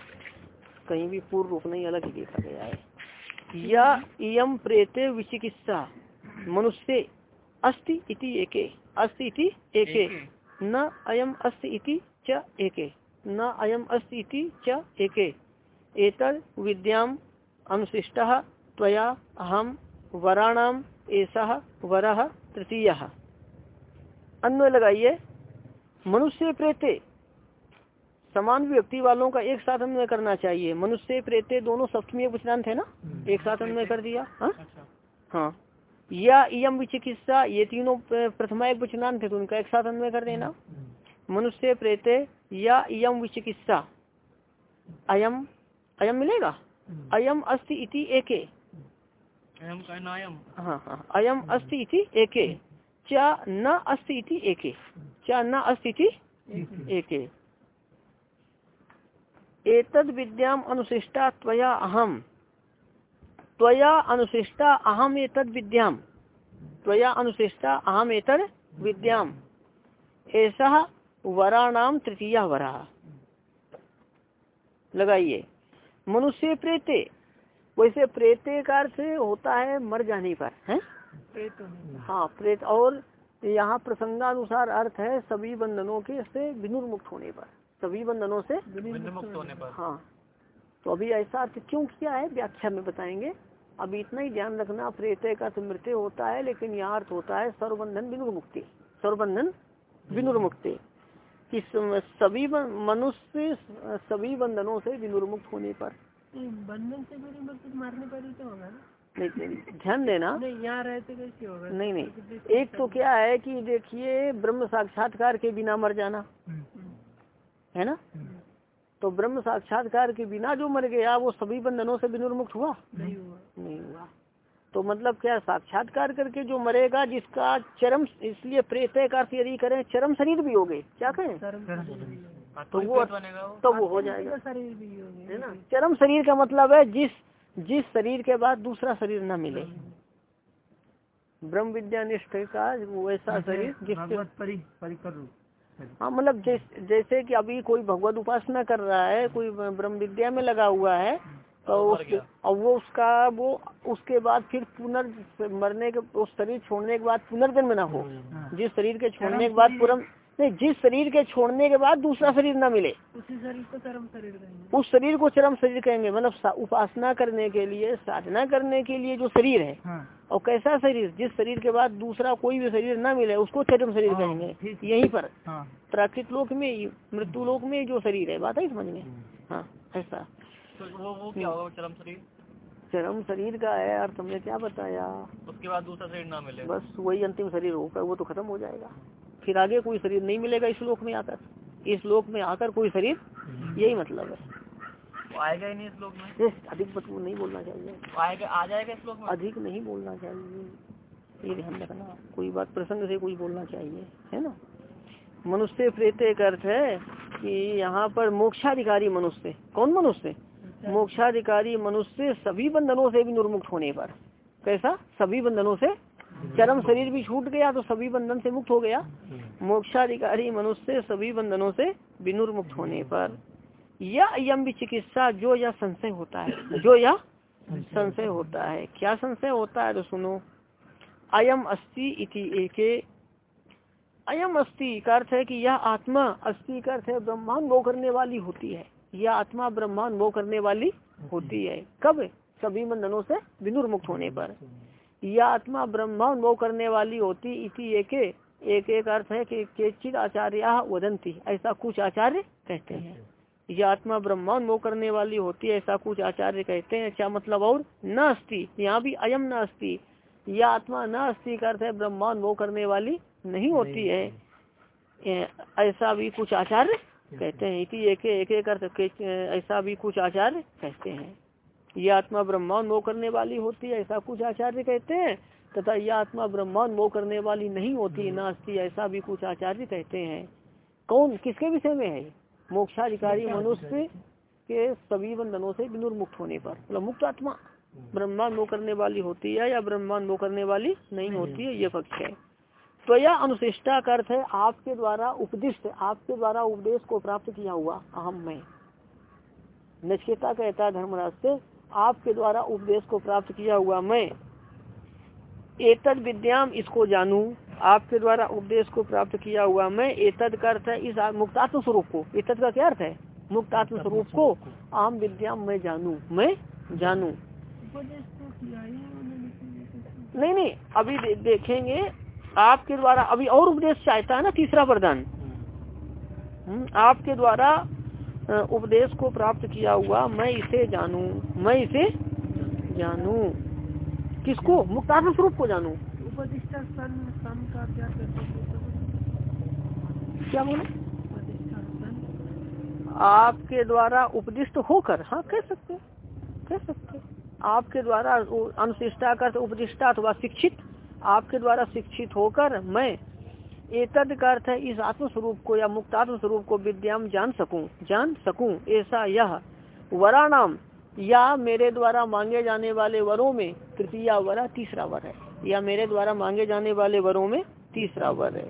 कहीं भी पूर्व रूप नहीं अलग ही देखा गया है। या इयम प्रेते विचिकित्सा। मनुष्य अस्ति इति एके। अस्ति इति एके। न अयम अस्ति इति च एके। न अयम अस्ति इति च एके। एतद विद्याम अनुशिष्ट त्वया अहम वराणाम ऐसा वरह तृतीय। अन्वय लगाइए मनुष्य प्रेते। समान व्यक्ति वालों का एक साथ अन्वय करना चाहिए। मनुष्य प्रेते दोनों सप्तमी उपचांत है ना? एक साथ अन्वय कर दिया। हाँ? हाँ। या इयम विचिकित्सा ये तीनों प्रथमा एक वचनांत थे तो उनका एक साथ अन्वय कर देना। मनुष्य प्रेते या इयम विचिकित्सा। अयम अयम मिलेगा? अयम अस्ति इति एके। हाँ हाँ अयम अस्ति इति एके। च न अस्ति इति एके। च न अस्ति इति एके। एतद विद्याम अनुशिष्टा त्वया अहम। त्वया अनुशिष्टा अहम एतद विद्याम। त्वया अनुशिष्टा अहम एतद विद्याम। ऐसा वराणाम तृतीय वरा। लगाइए। मनुष्य प्रेते। वैसे प्रेते का अर्थ होता है मर जाने पर है? हाँ प्रेत। और यहाँ प्रसंगानुसार अर्थ है सभी बंधनों के से विनुर्मुक्त होने पर। सभी बंधनों से विनिर्मुक्त होने पर। हाँ। तो अभी ऐसा अर्थ क्यों किया है? व्याख्या में बताएँगे। अभी इतना ही ध्यान रखना प्रेत का तो मृत्यु होता है लेकिन यह अर्थ होता है सर्वबंधन विनुर्मुक्ति सर्वबंधन विनुर्मुक्ति कि सभी मनुष्य सभी बंधनों से विनुर्मुक्त होने पर। बंधन से विनुर्मुक्त मारने पर ही तो होगा ना। नहीं नहीं ध्यान देना। नहीं यहाँ रहते कैसे होगा? नहीं नहीं। एक तो क्या है कि देखिए ब्रह्म साक्षात्कार के बिना मर जाना। है ना? तो ब्रह्म साक्षात्कार के बिना जो मर गया वो सभी बंधनों से विनुर्मुक्त हुआ? नहीं हुआ। नहीं हुआ। तो मतलब क्या साक्षात्कार करके जो मरेगा जिसका चरम इसलिए प्रेत का यदि करें चरम शरीर भी हो गए क्या कहें? तो वो तो वो हो जाएगा। शरीर भी है ना? चरम शरीर का मतलब है जिस जिस शरीर के बाद दूसरा शरीर न मिले। ब्रह्म विद्या निष्ठ का वैसा शरीर जिसके हाँ मतलब जैस, जैसे कि अभी कोई भगवत उपासना कर रहा है कोई ब्रह्म विद्या में लगा हुआ है तो उसके और वो उसका वो उसके बाद फिर पुनर् मरने के उस शरीर छोड़ने के बाद पुनर्जन्म ना हो। जिस शरीर के छोड़ने के बाद पूरा नहीं जिस शरीर के छोड़ने के बाद दूसरा शरीर ना मिले। उसी शरीर को चरम शरीर कहेंगे। उस शरीर को चरम शरीर कहेंगे मतलब उपासना करने के लिए साधना करने के लिए जो शरीर है हाँ। और कैसा शरीर जिस शरीर के बाद दूसरा कोई भी शरीर ना मिले उसको चरम शरीर हाँ। कहेंगे। यहीं पर। हाँ। प्राकृत लोक में मृत्यु लोक में जो शरीर है बात है समझ में हाँ ऐसा। वो वो क्या होगा चरम शरीर? चरम शरीर का है यार तुमने क्या बताया? उसके बाद दूसरा शरीर ना मिले। बस वही अंतिम शरीर होगा वो तो खत्म हो जाएगा। फिर आगे कोई शरीर नहीं मिलेगा इस लोक में आकर। इस लोक में आकर कोई शरीर यही मतलब है। आएगा ही नहीं इस लोक में। अधिक बतू नहीं बोलना चाहिए। आएगा आ जाएगा इस लोक में? अधिक नहीं बोलना चाहिए। ये ध्यान रखना कोई बात प्रसंग से कोई बोलना चाहिए है ना? मनुष्य प्रेत एक अर्थ है कि यहाँ पर मोक्षाधिकारी मनुष्य कौन मनुष्य? मोक्षाधिकारी मनुष्य सभी बंधनों से भी निर्मुक्त होने पर। कैसा? सभी बंधनों से चरम शरीर भी छूट गया तो सभी बंधन से मुक्त हो गया। मोक्षाधिकारी मनुष्य सभी बंधनों से विनुर्मुक्त होने पर। यह यम भी चिकित्सा, जो या संशय होता है। जो या संशय होता है। क्या संशय होता है तो सुनो। अयम अस्ति इति एके। अयम अस्थि का अर्थ है कि यह आत्मा अस्थि का अर्थ है, ब्रह्मांड वो करने वाली होती है। यह आत्मा ब्रह्मांड वो करने वाली होती है। कब? सभी बंधनों से विनुर्मुक्त होने पर। यह आत्मा ब्रह्मांड वो करने वाली होती इति एक एक एक अर्थ है कि केचित आचार्य वदंती ऐसा कुछ आचार्य कहते हैं। यह आत्मा ब्रह्मांड वो करने वाली होती है ऐसा कुछ आचार्य कहते हैं क्या मतलब और? न अस्ति यहाँ भी अयम न अस्ति यह आत्मा न अस्ति का अर्थ है ब्रह्मांड वो करने वाली नहीं होती है। ऐसा भी कुछ आचार्य कहते हैं एक एक एक अर्थ ऐसा भी कुछ आचार्य कहते हैं। यह आत्मा ब्रह्मांड वो करने वाली होती है ऐसा कुछ आचार्य कहते हैं? तथा यह आत्मा ब्रह्मांड वो करने वाली नहीं होती नास्ती ऐसा भी कुछ आचार्य कहते हैं। कौन? किसके विषय में है? मोक्षाधिकारी मनुष्य के सभी बंधनों से विनुर्मुक्त होने पर। मतलब मुक्त आत्मा। ब्रह्मांड वो करने वाली होती है या ब्रह्मांड वो करने वाली नहीं होती है ये पक्ष है। तो यह अनुशिष्टा का अर्थ है आपके द्वारा उपदिष्ट आपके द्वारा उपदेश को प्राप्त किया हुआ अहम में। नचकेता कहता है धर्मराज से आपके द्वारा उपदेश को प्राप्त किया हुआ मैं। एतद विद्याम इसको जानू। आपके द्वारा उपदेश को प्राप्त किया हुआ मैं। एतद का अर्थ है इस मुक्तात्म स्वरूप को। एतद का क्या अर्थ है? मुक्तात्म स्वरूप को। आम विद्याम मैं जानू। मैं जानू। नहीं नहीं अभी दे, देखेंगे। आपके द्वारा अभी और उपदेश चाहता है ना तीसरा वरदान हम्म, आपके द्वारा उपदेश को प्राप्त किया हुआ मैं इसे जानू। मैं इसे जानू। किसको? मुक्तात्म स्वरूप को जानू। उपदिष्टा सन सन का क्या कहते हैं? क्या बोले? आपके द्वारा उपदिष्ट होकर। हाँ कह सकते कह सकते आपके द्वारा अनुशिष्टा कर उपदिष्टा अथवा शिक्षित। आपके द्वारा शिक्षित होकर मैं एतद का अर्थ है इस आत्म स्वरूप को या मुक्तात्म स्वरूप को विद्याम जान सकूँ जान सकूँ ऐसा यह। वराणाम या मेरे द्वारा मांगे जाने वाले वरों में तृतीया वरा तीसरा वर है। या मेरे द्वारा मांगे जाने वाले वरों में तीसरा वर है।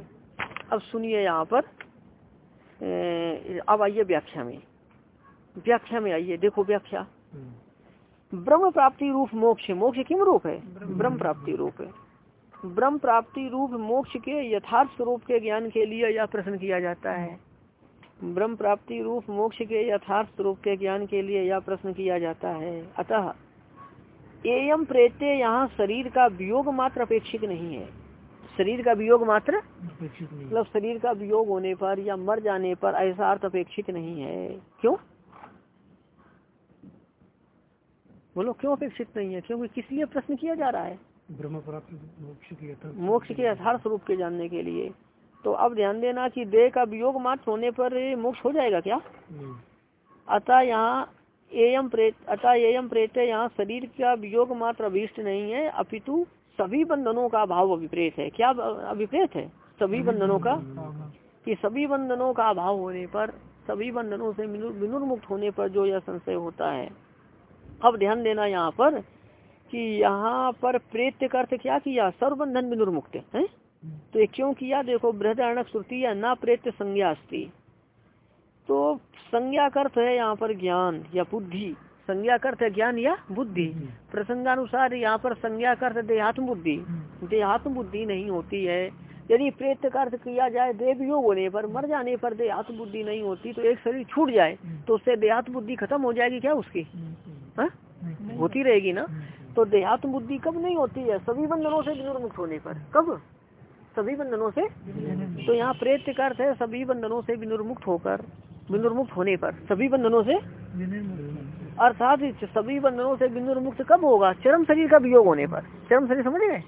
अब सुनिए यहाँ पर ए, अब आइए व्याख्या में। व्याख्या में आइए देखो व्याख्या। ब्रह्म प्राप्ति रूप मोक्ष मोक्ष किम रूप है? ब्रह्म प्राप्ति रूप है। ब्रह्म प्राप्ति रूप मोक्ष के यथार्थ स्वरूप के ज्ञान के लिए यह प्रश्न किया जाता है। ब्रह्म प्राप्ति रूप मोक्ष के यथार्थ स्वरूप के ज्ञान के लिए यह प्रश्न किया जाता है। अतः एयम प्रेत्य यहाँ शरीर का वियोग मात्र अपेक्षित नहीं है। शरीर का वियोग मात्र मतलब शरीर का वियोग होने पर या मर जाने पर ऐसा अर्थ अपेक्षित नहीं है। क्यों? बोलो क्यों अपेक्षित नहीं है? क्योंकि किस लिए प्रश्न किया जा रहा है? ब्रह्म प्राप्त मोक्ष की यथार्थ मोक्ष के यथार्थ स्वरूप के जानने के लिए। तो अब ध्यान देना कि देह का वियोग मात्र होने पर मोक्ष हो जाएगा क्या? अतः यहाँ एयम प्रेत अतः एयम प्रेत यहाँ शरीर का वियोग मात्र अभीष्ट नहीं है अपितु सभी बंधनों का अभाव अभिप्रेत है। क्या अभिप्रेत है? सभी बंधनों का? कि सभी बंधनों का अभाव होने पर सभी बंधनों से विनु- विनुर्मुक्त होने पर जो यह संशय होता है। अब ध्यान देना यहाँ पर कि यहाँ पर प्रेत्य का अर्थ क्या किया? सर्वबंधन विनुर्मुक्त है तो क्यों किया? देखो बृहदारणक श्रुति या ना प्रेत्य संज्ञा अस्ति। तो संज्ञा अर्थ है यहाँ पर ज्ञान या बुद्धि। संज्ञा अर्थ है ज्ञान या बुद्धि। प्रसंगानुसार यहाँ पर संज्ञा अर्थ देहात्म बुद्धि। देहात्म बुद्धि नहीं होती है। यदि प्रेत का अर्थ किया जाए, देव योग होने पर, मर जाने पर देहात्म बुद्धि नहीं होती तो एक शरीर छूट जाए तो उससे देहात्म बुद्धि खत्म हो जाएगी क्या उसकी? हाँ? होती रहेगी ना? तो देहात्म बुद्धि कब नहीं होती है? सभी बंधनों से विनुर्मुक्त होने पर। कब? सभी बंधनों से? तो यहाँ प्रेत का अर्थ है सभी बंधनों से विनुर्मुक्त होकर, विनुर्मुक्त होने पर। सभी बंधनों से? अर्थात सभी बंधनों से विनुर्मुक्त कब होगा? चरम शरीर का वियोग होने पर। चरम शरीर समझ गए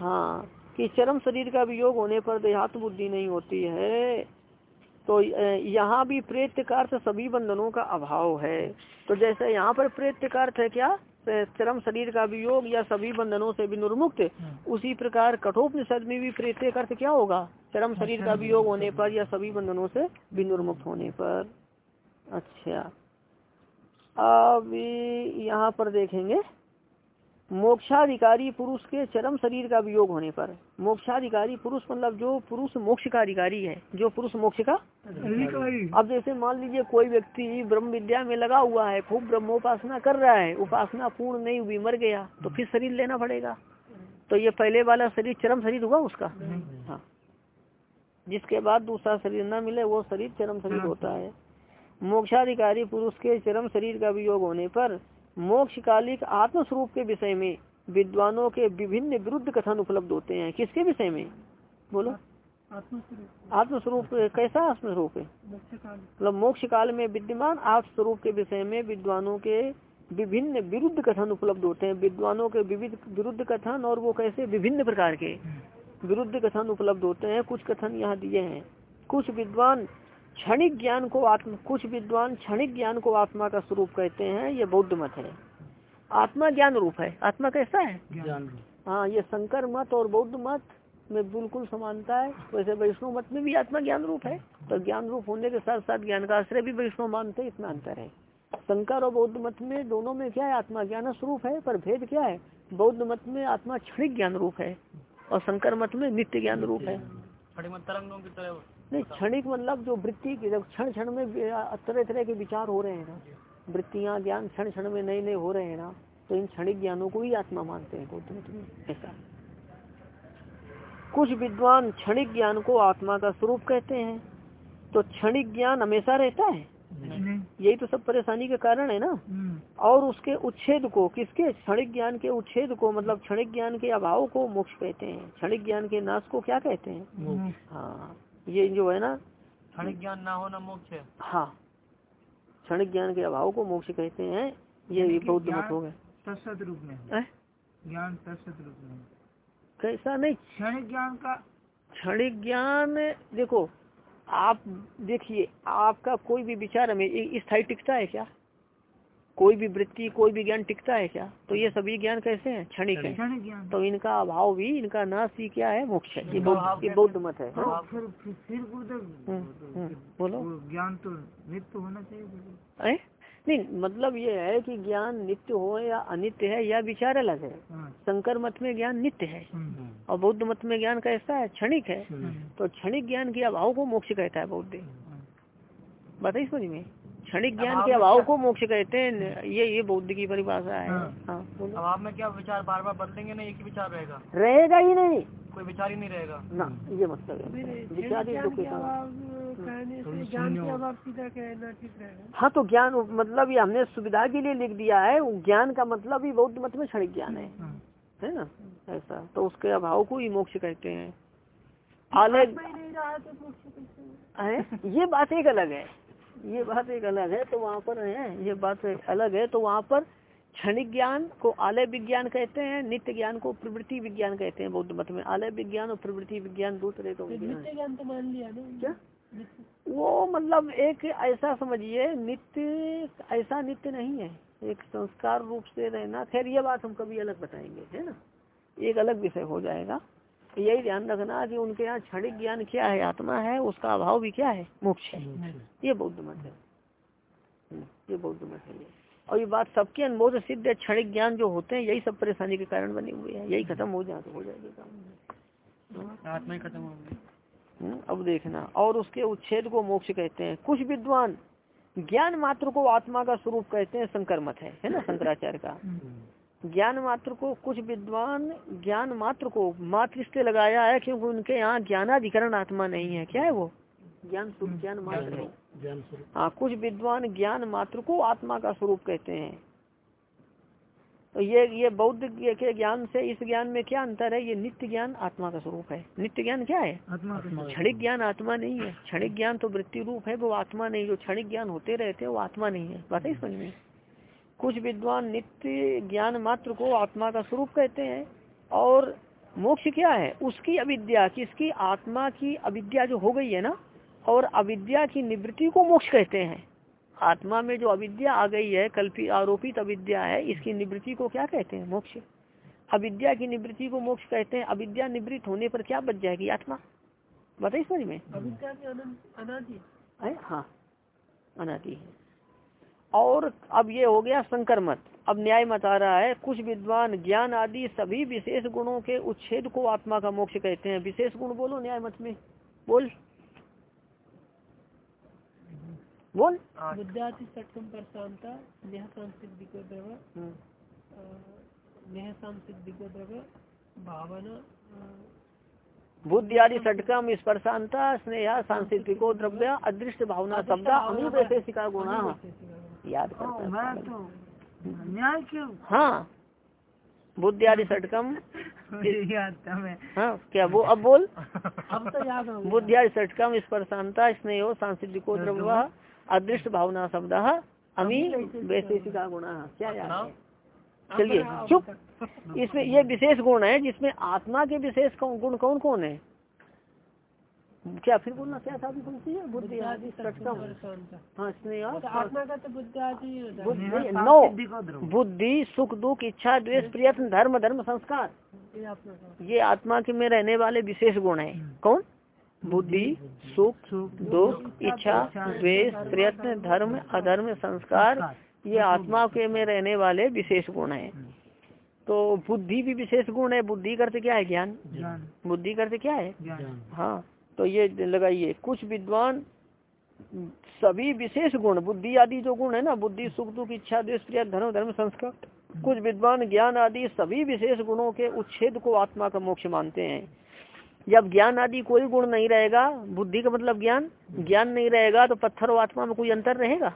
हाँ? कि चरम शरीर का वियोग होने पर देहात्म बुद्धि नहीं होती है। तो यहाँ भी प्रेत्य का अर्थ सभी बंधनों का अभाव है। तो जैसे यहाँ पर प्रेत्य का अर्थ है क्या? चरम शरीर का भी योग या सभी बंधनों से भी निर्मुक्त उसी प्रकार कठोपनिषद में भी प्रेत अर्थ क्या होगा? चरम शरीर का भी योग होने पर या सभी बंधनों से भी निर्मुक्त होने पर। अच्छा। अभी यहाँ पर देखेंगे। मोक्षाधिकारी पुरुष के चरम शरीर का वियोग होने पर। मोक्षाधिकारी पुरुष मतलब जो पुरुष मोक्ष का अधिकारी है, जो पुरुष मोक्ष का अब जैसे मान लीजिए कोई व्यक्ति ब्रह्म विद्या में लगा हुआ है, खूब ब्रह्मोपासना कर रहा है, उपासना पूर्ण नहीं हुई, मर गया तो फिर शरीर लेना पड़ेगा। तो ये पहले वाला शरीर चरम शरीर हुआ उसका? हाँ। जिसके बाद दूसरा शरीर न मिले, वो शरीर चरम शरीर होता है। मोक्षाधिकारी पुरुष के चरम शरीर का वियोग होने पर मोक्ष कालिक आत्म स्वरूप के विषय में विद्वानों के विभिन्न विरुद्ध कथन उपलब्ध होते हैं। किसके विषय में? बोलो। आत्मस्वरूप। आत्मस्वरूप कैसा आत्मस्वरूप है? मतलब मोक्ष काल में विद्यमान आत्मस्वरूप के विषय में विद्वानों के विभिन्न विरुद्ध कथन उपलब्ध होते हैं। विद्वानों के विविध विरुद्ध कथन और वो कैसे? विभिन्न प्रकार के विरुद्ध कथन उपलब्ध होते हैं। कुछ कथन यहाँ दिए हैं। कुछ विद्वान क्षणिक ज्ञान को आत्म कुछ विद्वान क्षणिक ज्ञान को आत्मा का स्वरूप कहते हैं ये बौद्ध मत है। आत्मा ज्ञान रूप है। आत्मा कैसा है? ज्ञान हाँ ये शंकर मत और बौद्ध मत में बिल्कुल समानता है। वैसे वैष्णव मत में भी आत्मा ज्ञान रूप है। तो ज्ञान रूप होने के साथ साथ ज्ञान का आश्रय भी वैष्णव मानते हैं, इतना अंतर है। शंकर और बौद्ध मत में दोनों में क्या है? आत्मा ज्ञान स्वरूप है पर भेद क्या है? बौद्ध मत में आत्मा क्षणिक ज्ञान रूप है और शंकर मत में नित्य ज्ञान रूप है। नहीं क्षणिक मतलब जो वृत्ति की जब क्षण क्षण में तरह तरह के विचार हो रहे हैं ना वृत्तियाँ ज्ञान क्षण क्षण में नए नए हो रहे हैं ना तो इन क्षणिक ज्ञानों को ही आत्मा मानते हैं मत ऐसा। कुछ विद्वान क्षणिक ज्ञान को आत्मा का स्वरूप कहते हैं तो क्षणिक ज्ञान हमेशा रहता है। यही तो सब परेशानी के कारण है ना। हम्म, और उसके उच्छेद को किसके? क्षणिक ज्ञान के उच्छेद को मतलब क्षणिक ज्ञान के अभाव को मोक्ष कहते हैं। क्षणिक ज्ञान के नाश को क्या कहते हैं? हाँ। ये जो है ना क्षणिक ज्ञान ना होना मोक्ष है। हाँ क्षणिक ज्ञान के अभाव को मोक्ष कहते हैं ये ये बौद्ध मत हो गए। रूप में ज्ञान रूप में कैसा नहीं? क्षणिक ज्ञान का क्षणिक ज्ञान देखो आप देखिए आपका कोई भी विचार हमें स्थायी टिकता है क्या? कोई भी वृत्ति कोई भी ज्ञान टिकता है क्या? तो ये सभी ज्ञान कैसे हैं? क्षणिक है। तो इनका अभाव भी इनका नाश ही क्या है? मोक्ष है। ये बौद्ध ये बौद्ध मत है। हाँ? हम्म, हम्म, बोलो। ज्ञान तो नित्य होना चाहिए नहीं मतलब ये है कि ज्ञान नित्य हो या अनित्य है या विचार अलग है। हाँ, शंकर मत में ज्ञान नित्य है। हम्म, और बौद्ध मत में ज्ञान कैसा है? क्षणिक है। तो क्षणिक ज्ञान के अभाव को मोक्ष कहता है बौद्ध। बताइए समझ में। क्षणिक ज्ञान के अभाव को मोक्ष कहते हैं ये ये बौद्ध की परिभाषा है। हाँ। हाँ आप में क्या विचार बार बार बदलेंगे ना एक ही विचार रहेगा? रहेगा ही नहीं। कोई विचार ही नहीं रहेगा। ना ये मतलब है विचार ही कहने से ज्ञान के अभाव सीधा कहना ठीक रहेगा। हाँ तो ज्ञान मतलब ये हमने सुविधा के लिए लिख दिया है। ज्ञान का मतलब ही बौद्ध मत में क्षणिक ज्ञान है। हाँ। है ना? ऐसा। तो उसके अभाव को ही मोक्ष कहते हैं। अलग है? ये बात एक अलग है। ये बात एक अलग है तो वहाँ पर है ये बात अलग है तो वहाँ पर क्षणिक ज्ञान को आलय विज्ञान कहते हैं नित्य ज्ञान को प्रवृत्ति विज्ञान कहते हैं बौद्ध मत में। आलय विज्ञान और प्रवृत्ति विज्ञान दो तरह का विज्ञान ज्ञान तो मान लिया क्या? वो मतलब एक ऐसा समझिए नित्य ऐसा नित्य नहीं है। एक संस्कार रूप से रहना खैर ये बात हम कभी अलग बताएँगे है ना? एक अलग विषय हो जाएगा। यही ध्यान रखना कि उनके यहाँ क्षणिक ज्ञान क्या है? आत्मा है उसका अभाव भी क्या है? मोक्ष है। ये बौद्ध मत है। हम्म, ये बौद्ध मत है। और ये बात सबके अनुमोद सिद्ध है क्षणिक ज्ञान जो होते हैं यही सब परेशानी के कारण बने हुए हैं। यही खत्म हो जाए तो हो जाएगी काम। आत्मा ही खत्म हो गई। हम्म, अब देखना। और उसके उच्छेद को मोक्ष कहते हैं। कुछ विद्वान ज्ञान मात्र को आत्मा का स्वरूप कहते हैं शंकर मत है। है ना? शंकराचार्य का। ज्ञान मात्र को कुछ विद्वान ज्ञान मात्र को मात्र इससे लगाया है क्योंकि उनके यहाँ ज्ञानाधिकरण आत्मा नहीं है। क्या है वो? ज्ञान स्वरूप ज्ञान मात्र ज्ञान हाँ कुछ विद्वान ज्ञान मात्र को आत्मा का स्वरूप कहते हैं। तो ये ये बौद्ध के ज्ञान से इस ज्ञान में क्या अंतर है? ये नित्य ज्ञान आत्मा का स्वरूप है। नित्य ज्ञान क्या है? क्षणिक ज्ञान आत्मा नहीं है। क्षणिक ज्ञान तो वृत्ति रूप है वो आत्मा नहीं। जो क्षणिक ज्ञान होते रहते हैं वो आत्मा नहीं है। बात है समझ में? कुछ विद्वान नित्य ज्ञान मात्र को आत्मा का स्वरूप कहते हैं और मोक्ष क्या है? उसकी अविद्या किसकी? आत्मा की अविद्या जो हो गई है ना और अविद्या की निवृत्ति को मोक्ष कहते हैं। आत्मा में जो अविद्या आ गई है कल्पी आरोपित अविद्या है इसकी निवृत्ति को क्या कहते हैं? मोक्ष। अविद्या की निवृत्ति को मोक्ष कहते हैं। अविद्या निवृत्त होने पर क्या बच जाएगी? आत्मा। बताइए समझ में। अविद्या की अनादि। है हाँ अनादि है। और अब ये हो गया संकर मत अब न्याय मत आ रहा है कुछ विद्वान ज्ञान आदि सभी विशेष गुणों के उच्छेद को आत्मा का मोक्ष कहते हैं। विशेष गुण बोलो न्याय मत में। बोल। बोल। हम्म, बुद्धि आदि षटकम स्पर्शांता स्नेहा सांस्कृतिको द्रव्य अदृष्ट भावना शब्द अमी गुणा। याद करता है। तो न्याय क्यों? हाँ बुद्धि आदि षटकम याद था मैं। हाँ क्या वो अब बोल। अब तो याद हो बुद्धि आदि षटकम स्पर्शांता स्नेह सांस्कृतिको द्रव्य अदृष्ट भावना शब्द अमी वैशेषिका गुणा। क्या याद है? चलिए चुप। इसमें ये विशेष गुण है जिसमें आत्मा के विशेष गुण कौन कौन है? क्या फिर बोलना क्या था अभी कौन सी है? बुद्धि आदि षटकम हाँ स्नेह तो आत्मा का तो बुद्धि आदि ही होता है। बुद्धि नौ। बुद्धि सुख दुख इच्छा द्वेष प्रयत्न धर्म धर्म संस्कार। ये आत्मा का। ये आत्मा के में रहने वाले विशेष गुण है। कौन? बुद्धि सुख दुख इच्छा द्वेष प्रयत्न धर्म अधर्म संस्कार। ये आत्मा के में रहने वाले विशेष गुण है। तो बुद्धि भी विशेष गुण है। बुद्धि करते क्या है ज्ञान? बुद्धि करते क्या है? हाँ। तो ये लगाइए। कुछ विद्वान सभी विशेष गुण बुद्धि आदि जो गुण है ना बुद्धि सुख दुख इच्छा द्वेष प्रिय धर्म धर्म संस्कार कुछ विद्वान ज्ञान आदि सभी विशेष गुणों के उच्छेद को आत्मा का मोक्ष मानते हैं। जब ज्ञान आदि कोई गुण नहीं रहेगा बुद्धि का मतलब ज्ञान ज्ञान नहीं रहेगा तो पत्थर और आत्मा में कोई अंतर रहेगा?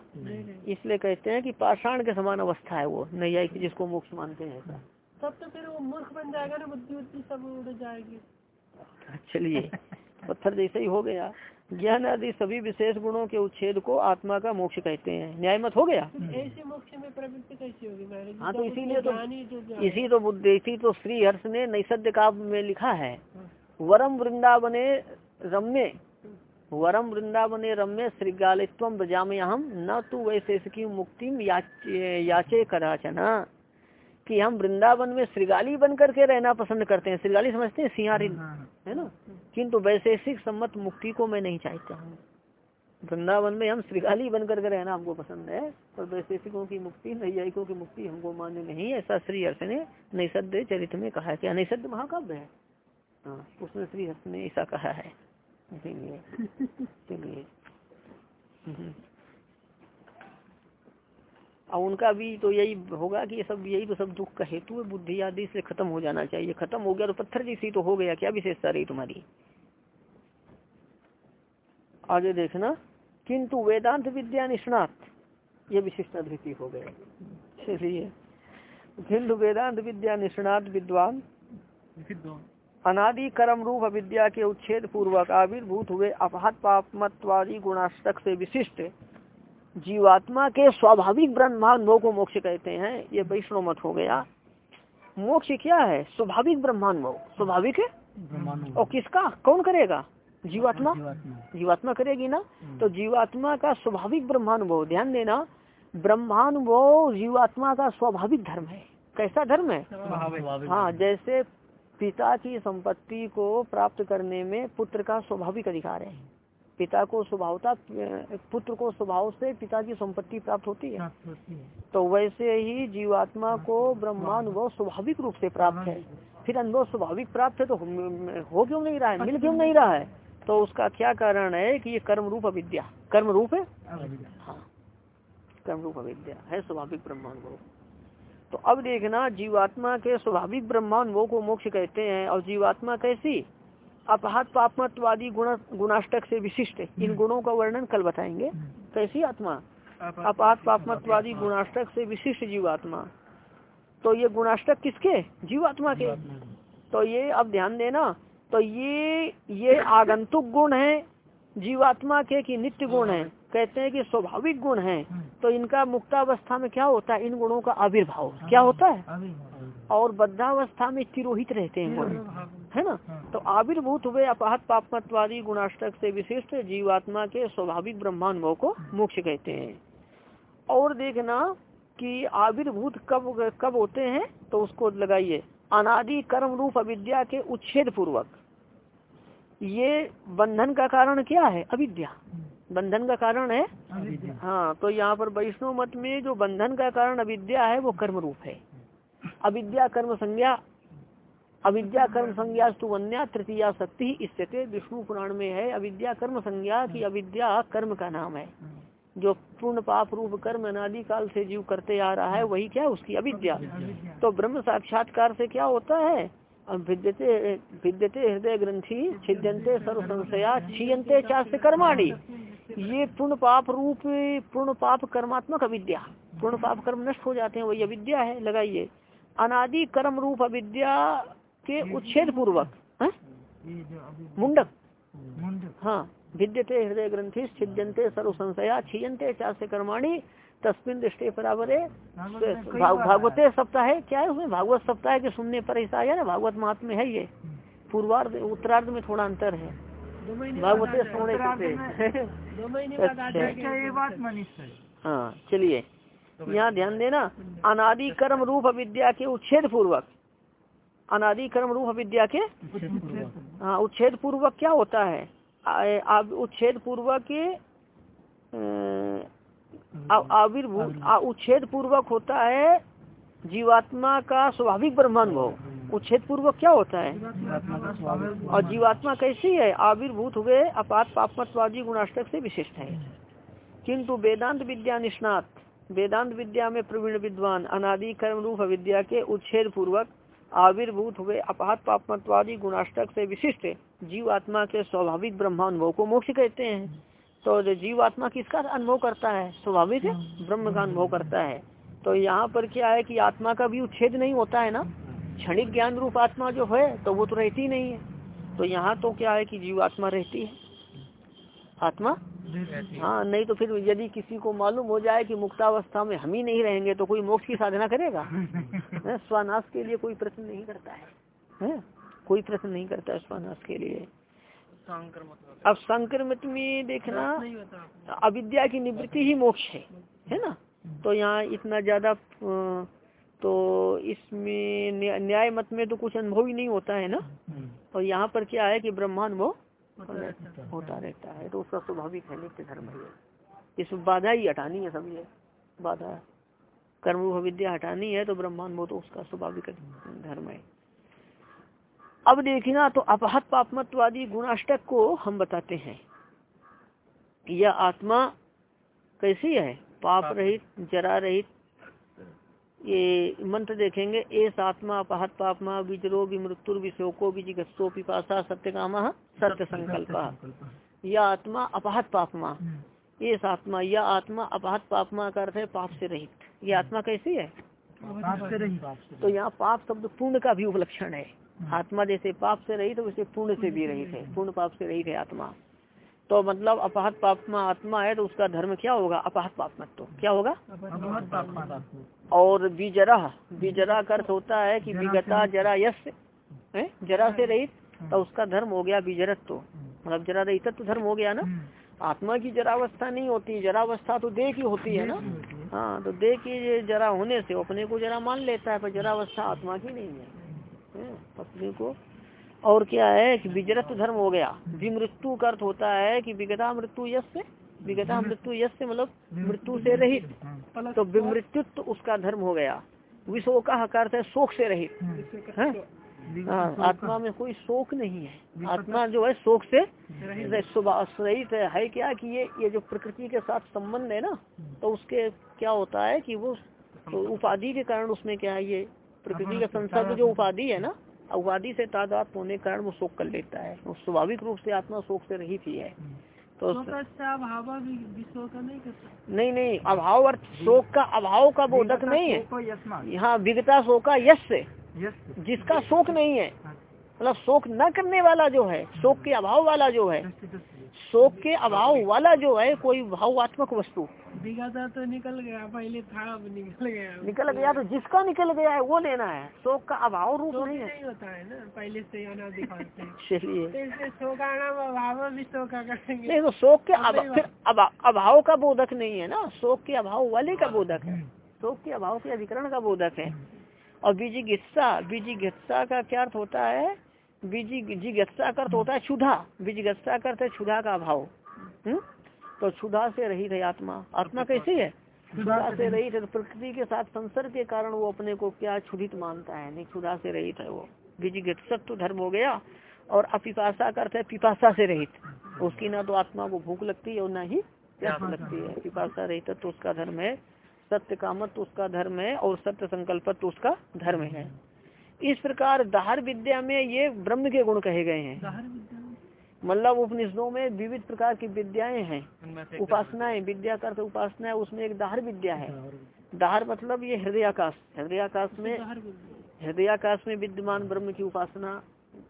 इसलिए कहते हैं कि पाषाण के समान अवस्था है वो नैयायिक जिसको मोक्ष मानते हैं। ऐसा तब तो फिर वो मूर्ख बन जाएगा ना बुद्धि सब उड़ जाएगी। चलिए। पत्थर जैसे ही हो गया। ज्ञान आदि सभी विशेष गुणों के उच्छेद को आत्मा का मोक्ष कहते हैं। न्याय मत हो गया। ऐसे मोक्ष में प्रवृत्ति कैसी होगी हाँ तो इसीलिए तो जो ज्ञान- इसी तो बुद्धि इसी तो श्री हर्ष ने नैसद्य काव्य में लिखा है। वरम वृंदावने रम्य। वरम वृंदावने रम्य श्रीगालित्व ब्रजामे हम न तो वैसे की मुक्ति याचे, याचे कदाचना कि हम वृंदावन में श्रीगाली बन करके रहना पसंद करते हैं। श्रीगाली समझते हैं सिंहारिन है ना? किंतु वैशेषिक सम्मत मुक्ति को मैं नहीं चाहता हूँ। वृंदावन में हम श्रीगाली बन करके रहना हमको पसंद है पर वैशेषिकों की मुक्ति नैयायिकों की मुक्ति हमको मान्य नहीं है। ऐसा श्री हर्ष ने नैसद चरित्र में कहा है क्या नैसद्य महाकाव्य है। हाँ उसमें श्री हर्ष ने ऐसा कहा है। इसीलिए चलिए। हम्म। और उनका भी तो यही होगा कि ये सब, यही तो सब दुख का हेतु है, बुद्धि आदि से खत्म हो जाना चाहिए। खत्म हो गया तो पत्थर जैसी तो हो गया, क्या विशेषता रही तुम्हारी? आगे देखना, किंतु वेदांत विद्या निष्णात, ये विशिष्ट अद्वितीय हो गए चलिए, किंतु वेदांत विद्या निष्णात विद्वान, अनादि कर्म रूप अविद्या के उच्छेद पूर्वक आविर्भूत हुए, अपहत पापमत्वादी गुणाष्टक से विशिष्ट जीवात्मा के स्वाभाविक ब्रह्मांडों को मोक्ष कहते हैं। ये वैष्णव मत हो गया। मोक्ष क्या है? स्वाभाविक ब्रह्मानुभव स्वाभाविक है? और किसका? कौन करेगा? जीवात्मा? जीवात्मा। करेगी ना? तो जीवात्मा का स्वाभाविक ब्रह्मानुभव ध्यान देना ब्रह्मानुभव जीवात्मा का स्वाभाविक धर्म है। कैसा धर्म है? हाँ जैसे पिता की संपत्ति को प्राप्त करने में पुत्र का स्वाभाविक अधिकार है। पिता को स्वभावता पुत्र को स्वभाव से पिता की संपत्ति प्राप्त होती है। तो वैसे ही जीवात्मा को ब्रह्मानुभव स्वाभाविक रूप से प्राप्त है। फिर अनुभव स्वाभाविक प्राप्त है तो हो हो क्यों नहीं रहा है? मिल क्यों नहीं रहा है? तो उसका क्या कारण है कि ये कर्म रूप अविद्या कर्म रूप है? हाँ। कर्म रूप अविद्या है स्वाभाविक ब्रह्मानुभव। तो अब देखना जीवात्मा के स्वाभाविक ब्रह्मानुभव को मोक्ष कहते हैं और जीवात्मा कैसी? अपहत पापमत्वादी गुण गुणाष्टक से विशिष्ट इन गुणों का वर्णन कल बताएँगे। कैसी आत्मा? अपहत पापमत्वादी गुणाष्टक। से विशिष्ट जीवात्मा। तो ये गुणाष्टक किसके? जीवात्मा के। तो ये अब ध्यान देना तो ये ये आगंतुक गुण है जीवात्मा के कि नित्य गुण है। कहते हैं कि स्वाभाविक गुण है। तो इनका मुक्तावस्था में क्या होता है? इन गुणों का आविर्भाव। क्या होता है? और बद्धावस्था में तिरोहित रहते हैं है ना? तो आविर्भूत हुए अपहत पापमत्वादी गुणाष्टक से विशिष्ट जीवात्मा के स्वाभाविक ब्रह्मानुभव को मोक्ष कहते हैं। और देखना कि आविर्भूत कब कब होते हैं तो उसको लगाइए। अनादि कर्म रूप अविद्या के उच्छेद पूर्वक। ये बंधन का कारण क्या है? अविद्या। बंधन का कारण है? हाँ तो यहाँ पर वैष्णव मत में जो बंधन का कारण अविद्या है वो कर्म रूप है। अविद्या कर्म संज्ञा, अविद्या कर्म संज्ञा स्तुवन्या तृतीया शक्ति इससे विष्णु पुराण में है, अविद्या कर्म संज्ञा की अविद्या कर्म का नाम है। जो पूर्ण पाप रूप कर्म अनादि काल से जीव करते आ रहा है, वही क्या उसकी अविद्या? तो ब्रह्म साक्षात्कार से क्या होता है? हृदय ग्रंथि छिद्यंते सर्व संशया क्षीयंते चास्य कर्माणी। ये पूर्ण पाप रूप, पूर्ण पाप कर्मात्मक अविद्या। पूर्ण पाप कर्म नष्ट हो जाते हैं, वही अविद्या है, लगाइए। अनादि कर्म रूप अविद्या के उच्छेद पूर्वक हैं? मुंडक। हाँ विद्यते हृदय ग्रंथि छिद्यंते सर्व संशया क्षीयंते चास्य कर्माणी तस्मिन दृष्टि बराबर है भागवते सप्ताह है क्या है उसमें? भागवत सप्ताह के सुनने पर ऐसा आया ना भागवत महात्म्य है ये। पूर्वार्ध उत्तरार्ध में थोड़ा अंतर है। भागवते सोने अच्छा। हाँ चलिए। यहाँ ध्यान देना अनादि कर्म रूप अविद्या के उच्छेद पूर्वक अनादि कर्म रूप अविद्या के हाँ उच्छेद पूर्वक क्या होता है? उच्छेद पूर्वक आविर्भूत उच्छेद पूर्वक होता है जीवात्मा का स्वाभाविक ब्रह्मानुभव उच्छेद पूर्वक क्या होता है? और जीवात्मा कैसी है? आविर्भूत हुए अपात पापमत्वादी गुणाष्टक से विशिष्ट है। किंतु वेदांत विद्या निष्णात। वेदांत विद्या में प्रवीण विद्वान अनादि कर्म रूप विद्या के उच्छेद पूर्वक आविर्भूत हुए। अपात पापमत्वादी गुणाष्टक से विशिष्ट जीव आत्मा के स्वाभाविक ब्रह्मानुभव को मोक्ष कहते हैं। तो जीव आत्मा किसका अनुभव करता है? स्वाभाविक ब्रह्म का अनुभव करता है। तो यहाँ पर क्या है कि आत्मा का भी उच्छेद नहीं होता है ना? क्षणिक ज्ञान रूप आत्मा जो है तो वो तो रहती नहीं है। तो यहाँ तो क्या है कि जीव आत्मा रहती है। आत्मा? हाँ। नहीं तो फिर यदि किसी को मालूम हो जाए कि मुक्तावस्था में हम ही नहीं रहेंगे तो कोई मोक्ष की साधना करेगा? स्वानाश के लिए कोई प्रश्न नहीं करता है। हैं? कोई प्रश्न नहीं करता है स्वानाश के लिए। अब संक्रमित में देखना अविद्या की निवृत्ति ही मोक्ष है है ना? तो यहाँ इतना ज़्यादा तो इसमें न्याय मत में तो कुछ अनुभव ही नहीं होता है ना? और यहाँ पर क्या है कि ब्रह्मानुभव होता रहता है। तो उसका स्वाभाविक है नित्य धर्म है ये। इस बाधा ही हटानी है सब ये बाधा। कर्म विद्या हटानी है तो ब्रह्मानुभव तो उसका स्वाभाविक धर्म है। अब देखना तो अपहत पापमत्वादी गुणाष्टक को हम बताते हैं यह आत्मा कैसी है? पाप रहित। जरा रहित ये मंत्र देखेंगे एस आत्मा अपहत पापमा विजरो विमृत्युर विशोको विजिगस्सो पिपासा सत्य काम सत्य संकल्प यह आत्मा अपहत पापमा। एस आत्मा यह आत्मा अपहत पापमा का अर्थ है पाप से रहित। ये आत्मा कैसी है? पाप से रहित। तो यहाँ पाप शब्द पूर्ण का भी उपलक्षण है। आत्मा जैसे पाप से रहित है वैसे पूर्ण से भी रहित है। पूर्ण पाप से रहित है आत्मा। तो मतलब अपहत पापमा आत्मा है तो उसका धर्म क्या होगा? अपहत पापमत्व क्या होगा? और विजरा विजरा का अर्थ होता है कि विगता जरा यश जरा से रहित तो उसका धर्म हो गया विजरत्व। मतलब जरा रहित तो धर्म हो गया ना? आत्मा की जरावस्था नहीं होती जरावस्था तो देह की होती है ना? हाँ तो देह की जरा होने से अपने को जरा मान लेता है पर जरावस्था आत्मा की नहीं हैं, अपने को और क्या है कि विजरत धर्म हो गया। विमृत्यु का अर्थ होता है कि विगता मृत्यु यश से विगता मृत्यु यश से मतलब मृत्यु से रहित। तो विमृत्युत्व उसका धर्म हो गया। विशोक का अर्थ है शोक से रहित। हैं? हाँ, आत्मा में कोई शोक नहीं है। आत्मा जो है शोक से रहित। है, है क्या कि ये ये जो प्रकृति के साथ संबंध है ना तो उसके क्या होता है कि वो तो उपाधि के कारण उसमें क्या है ये प्रकृति का संसर्ग जो उपाधि है ना उपाधि से तादात होने के कारण वो शोक कर लेता है। वो स्वाभाविक रूप से आत्मा शोक से रहित ही है। तो का नहीं नहीं नहीं अभाव अर्थ शोक का अभाव का बोधक नहीं है। यहाँ विगता शोका यश से जिसका शोक नहीं है। मतलब शोक न करने वाला जो है शोक के अभाव वाला जो है शोक के अभाव वाला जो है कोई भावात्मक वस्तु। दिखाता तो निकल गया पहले था अब निकल गया। निकल गया तो जिसका निकल गया है वो लेना है। शोक का अभाव रूप नहीं है नहीं होता है ना पहले से आना दिखाते हैं। चलिए। तो शोकाना भी शोका करेंगे। नहीं तो शोक के अभाव अभाव का बोधक नहीं है ना। शोक के अभाव वाले का बोधक है। शोक के अभाव के अधिकरण का बोधक है। और बीजी गिस्सा बीजी गिस्सा का क्या अर्थ होता है? बीजी का अर्थ होता है क्षुधा। बीजगस्सा अर्थ है क्षुधा का अभाव। हम्म? तो क्षुधा से रहित है आत्मा। आत्मा कैसी है? क्षुधा से रहित है तो प्रकृति के साथ संसर्ग के कारण वो अपने को क्या क्षुधित मानता है? नहीं क्षुधा से रहित है वो। बीजगत्सक तो धर्म हो गया और अपिपाशा का अर्थ है पिपासा से रहित। उसकी ना तो आत्मा को भूख लगती है और ना ही प्यास लगती है। पिपाशा रहित तो उसका धर्म है सत्य कामत तो उसका धर्म है और सत्य संकल्प तो उसका धर्म है। इस प्रकार दाहर विद्या में ये ब्रह्म के गुण कहे गए हैं। मतलब उपनिषदों में विविध प्रकार की विद्याएँ हैं। उपासनाएँ विद्या का अर्थ उपासना है उसमें एक दाहर विद्या है। दाहर मतलब ये हृदयाकाश। हृदयाकाश में हृदयाकाश में विद्यमान ब्रह्म की उपासना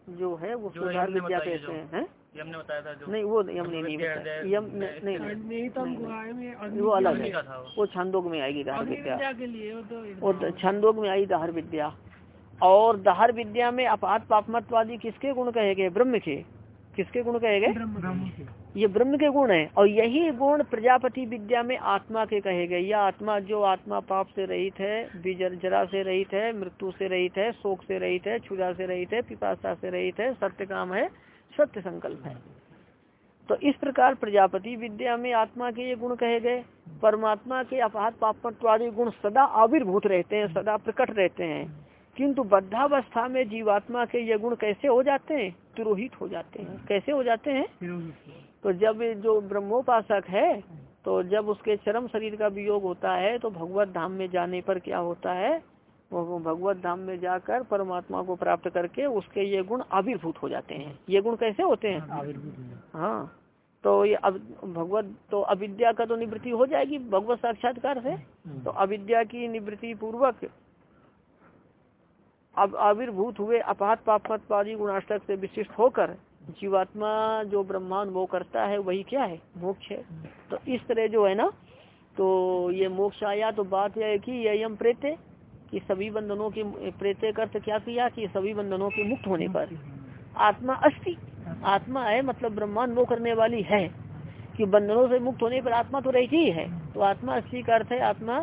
जो है वो हमने विद्या कहते हैं हैं? ये हमने बताया था जो नहीं वो यम ने नहीं हृदय- यम ने- नहीं नहीं। नहीं तो वो अलग है। वो। वो छंदोग में आएगी दाहर विद्या। विद्या के लिए वो तो और छंदोग में आई दाहर विद्या। और दाहर विद्या में अपात पापमत्वादी किसके गुण कहे गए? ब्रह्म के। किसके गुण कहे गए? ये ब्रह्म के गुण है और यही गुण प्रजापति विद्या में आत्मा के कहे गए। यह आत्मा जो आत्मा पाप से रहित है जरा से रहित है मृत्यु से रहित है शोक से रहित है क्षुधा से रहित है पिपासा से रहित है सत्य काम है सत्य संकल्प है। तो इस प्रकार प्रजापति विद्या में आत्मा के ये गुण कहे गए। परमात्मा के अपहत पापत्वादी गुण सदा आविर्भूत रहते हैं सदा प्रकट रहते हैं। किंतु बद्धावस्था में जीवात्मा के ये गुण कैसे हो जाते हैं? तुरोहित हो जाते हैं। कैसे हो जाते हैं? तो जब जो ब्रह्मोपासक है तो जब उसके चरम शरीर का वियोग होता है तो भगवत धाम में जाने पर क्या होता है? वो भगवत धाम में जाकर परमात्मा को प्राप्त करके उसके ये गुण आविर्भूत हो जाते हैं। ये गुण कैसे होते हैं? हाँ तो ये अब भगवत तो अविद्या का तो निवृत्ति हो जाएगी भगवत साक्षात्कार से तो अविद्या की निवृत्ति पूर्वक अब आविर्भूत हुए अपात पापत्वादी गुणाष्टक से विशिष्ट होकर जीवात्मा जो ब्रह्मांड वो करता है, वही क्या है? मोक्ष है। तो इस तरह जो है ना तो ये मोक्ष आया तो बात यह है कि ये यम प्रेते, कि सभी बंधनों के प्रेते का अर्थ क्या किया कि सभी बंधनों के मुक्त होने पर। आत्मा अस्थि। आत्मा है मतलब ब्रह्मांड वो करने वाली है। कि बंधनों से मुक्त होने पर आत्मा तो रहती ही है। तो आत्मा अस्थि का अर्थ है, आत्मा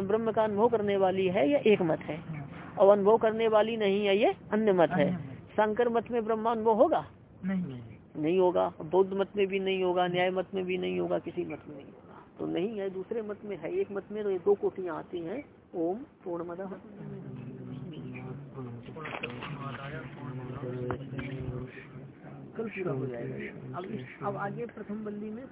ब्रह्म का अनुभव करने वाली है, यह एक मत है। और अनुभव करने वाली नहीं है ये अन्य मत है। शंकर मत। में ब्रह्म अनुभव होगा? नहीं नहीं होगा। बौद्ध मत में भी नहीं होगा न्याय मत में भी नहीं होगा किसी मत में नहीं होगा। तो नहीं है दूसरे मत में है एक मत में तो ये दो कोटियाँ आती हैं। ओम पूर्णमद। कल पूरा हो जाएगा। अब अब आगे प्रथम बल्ली में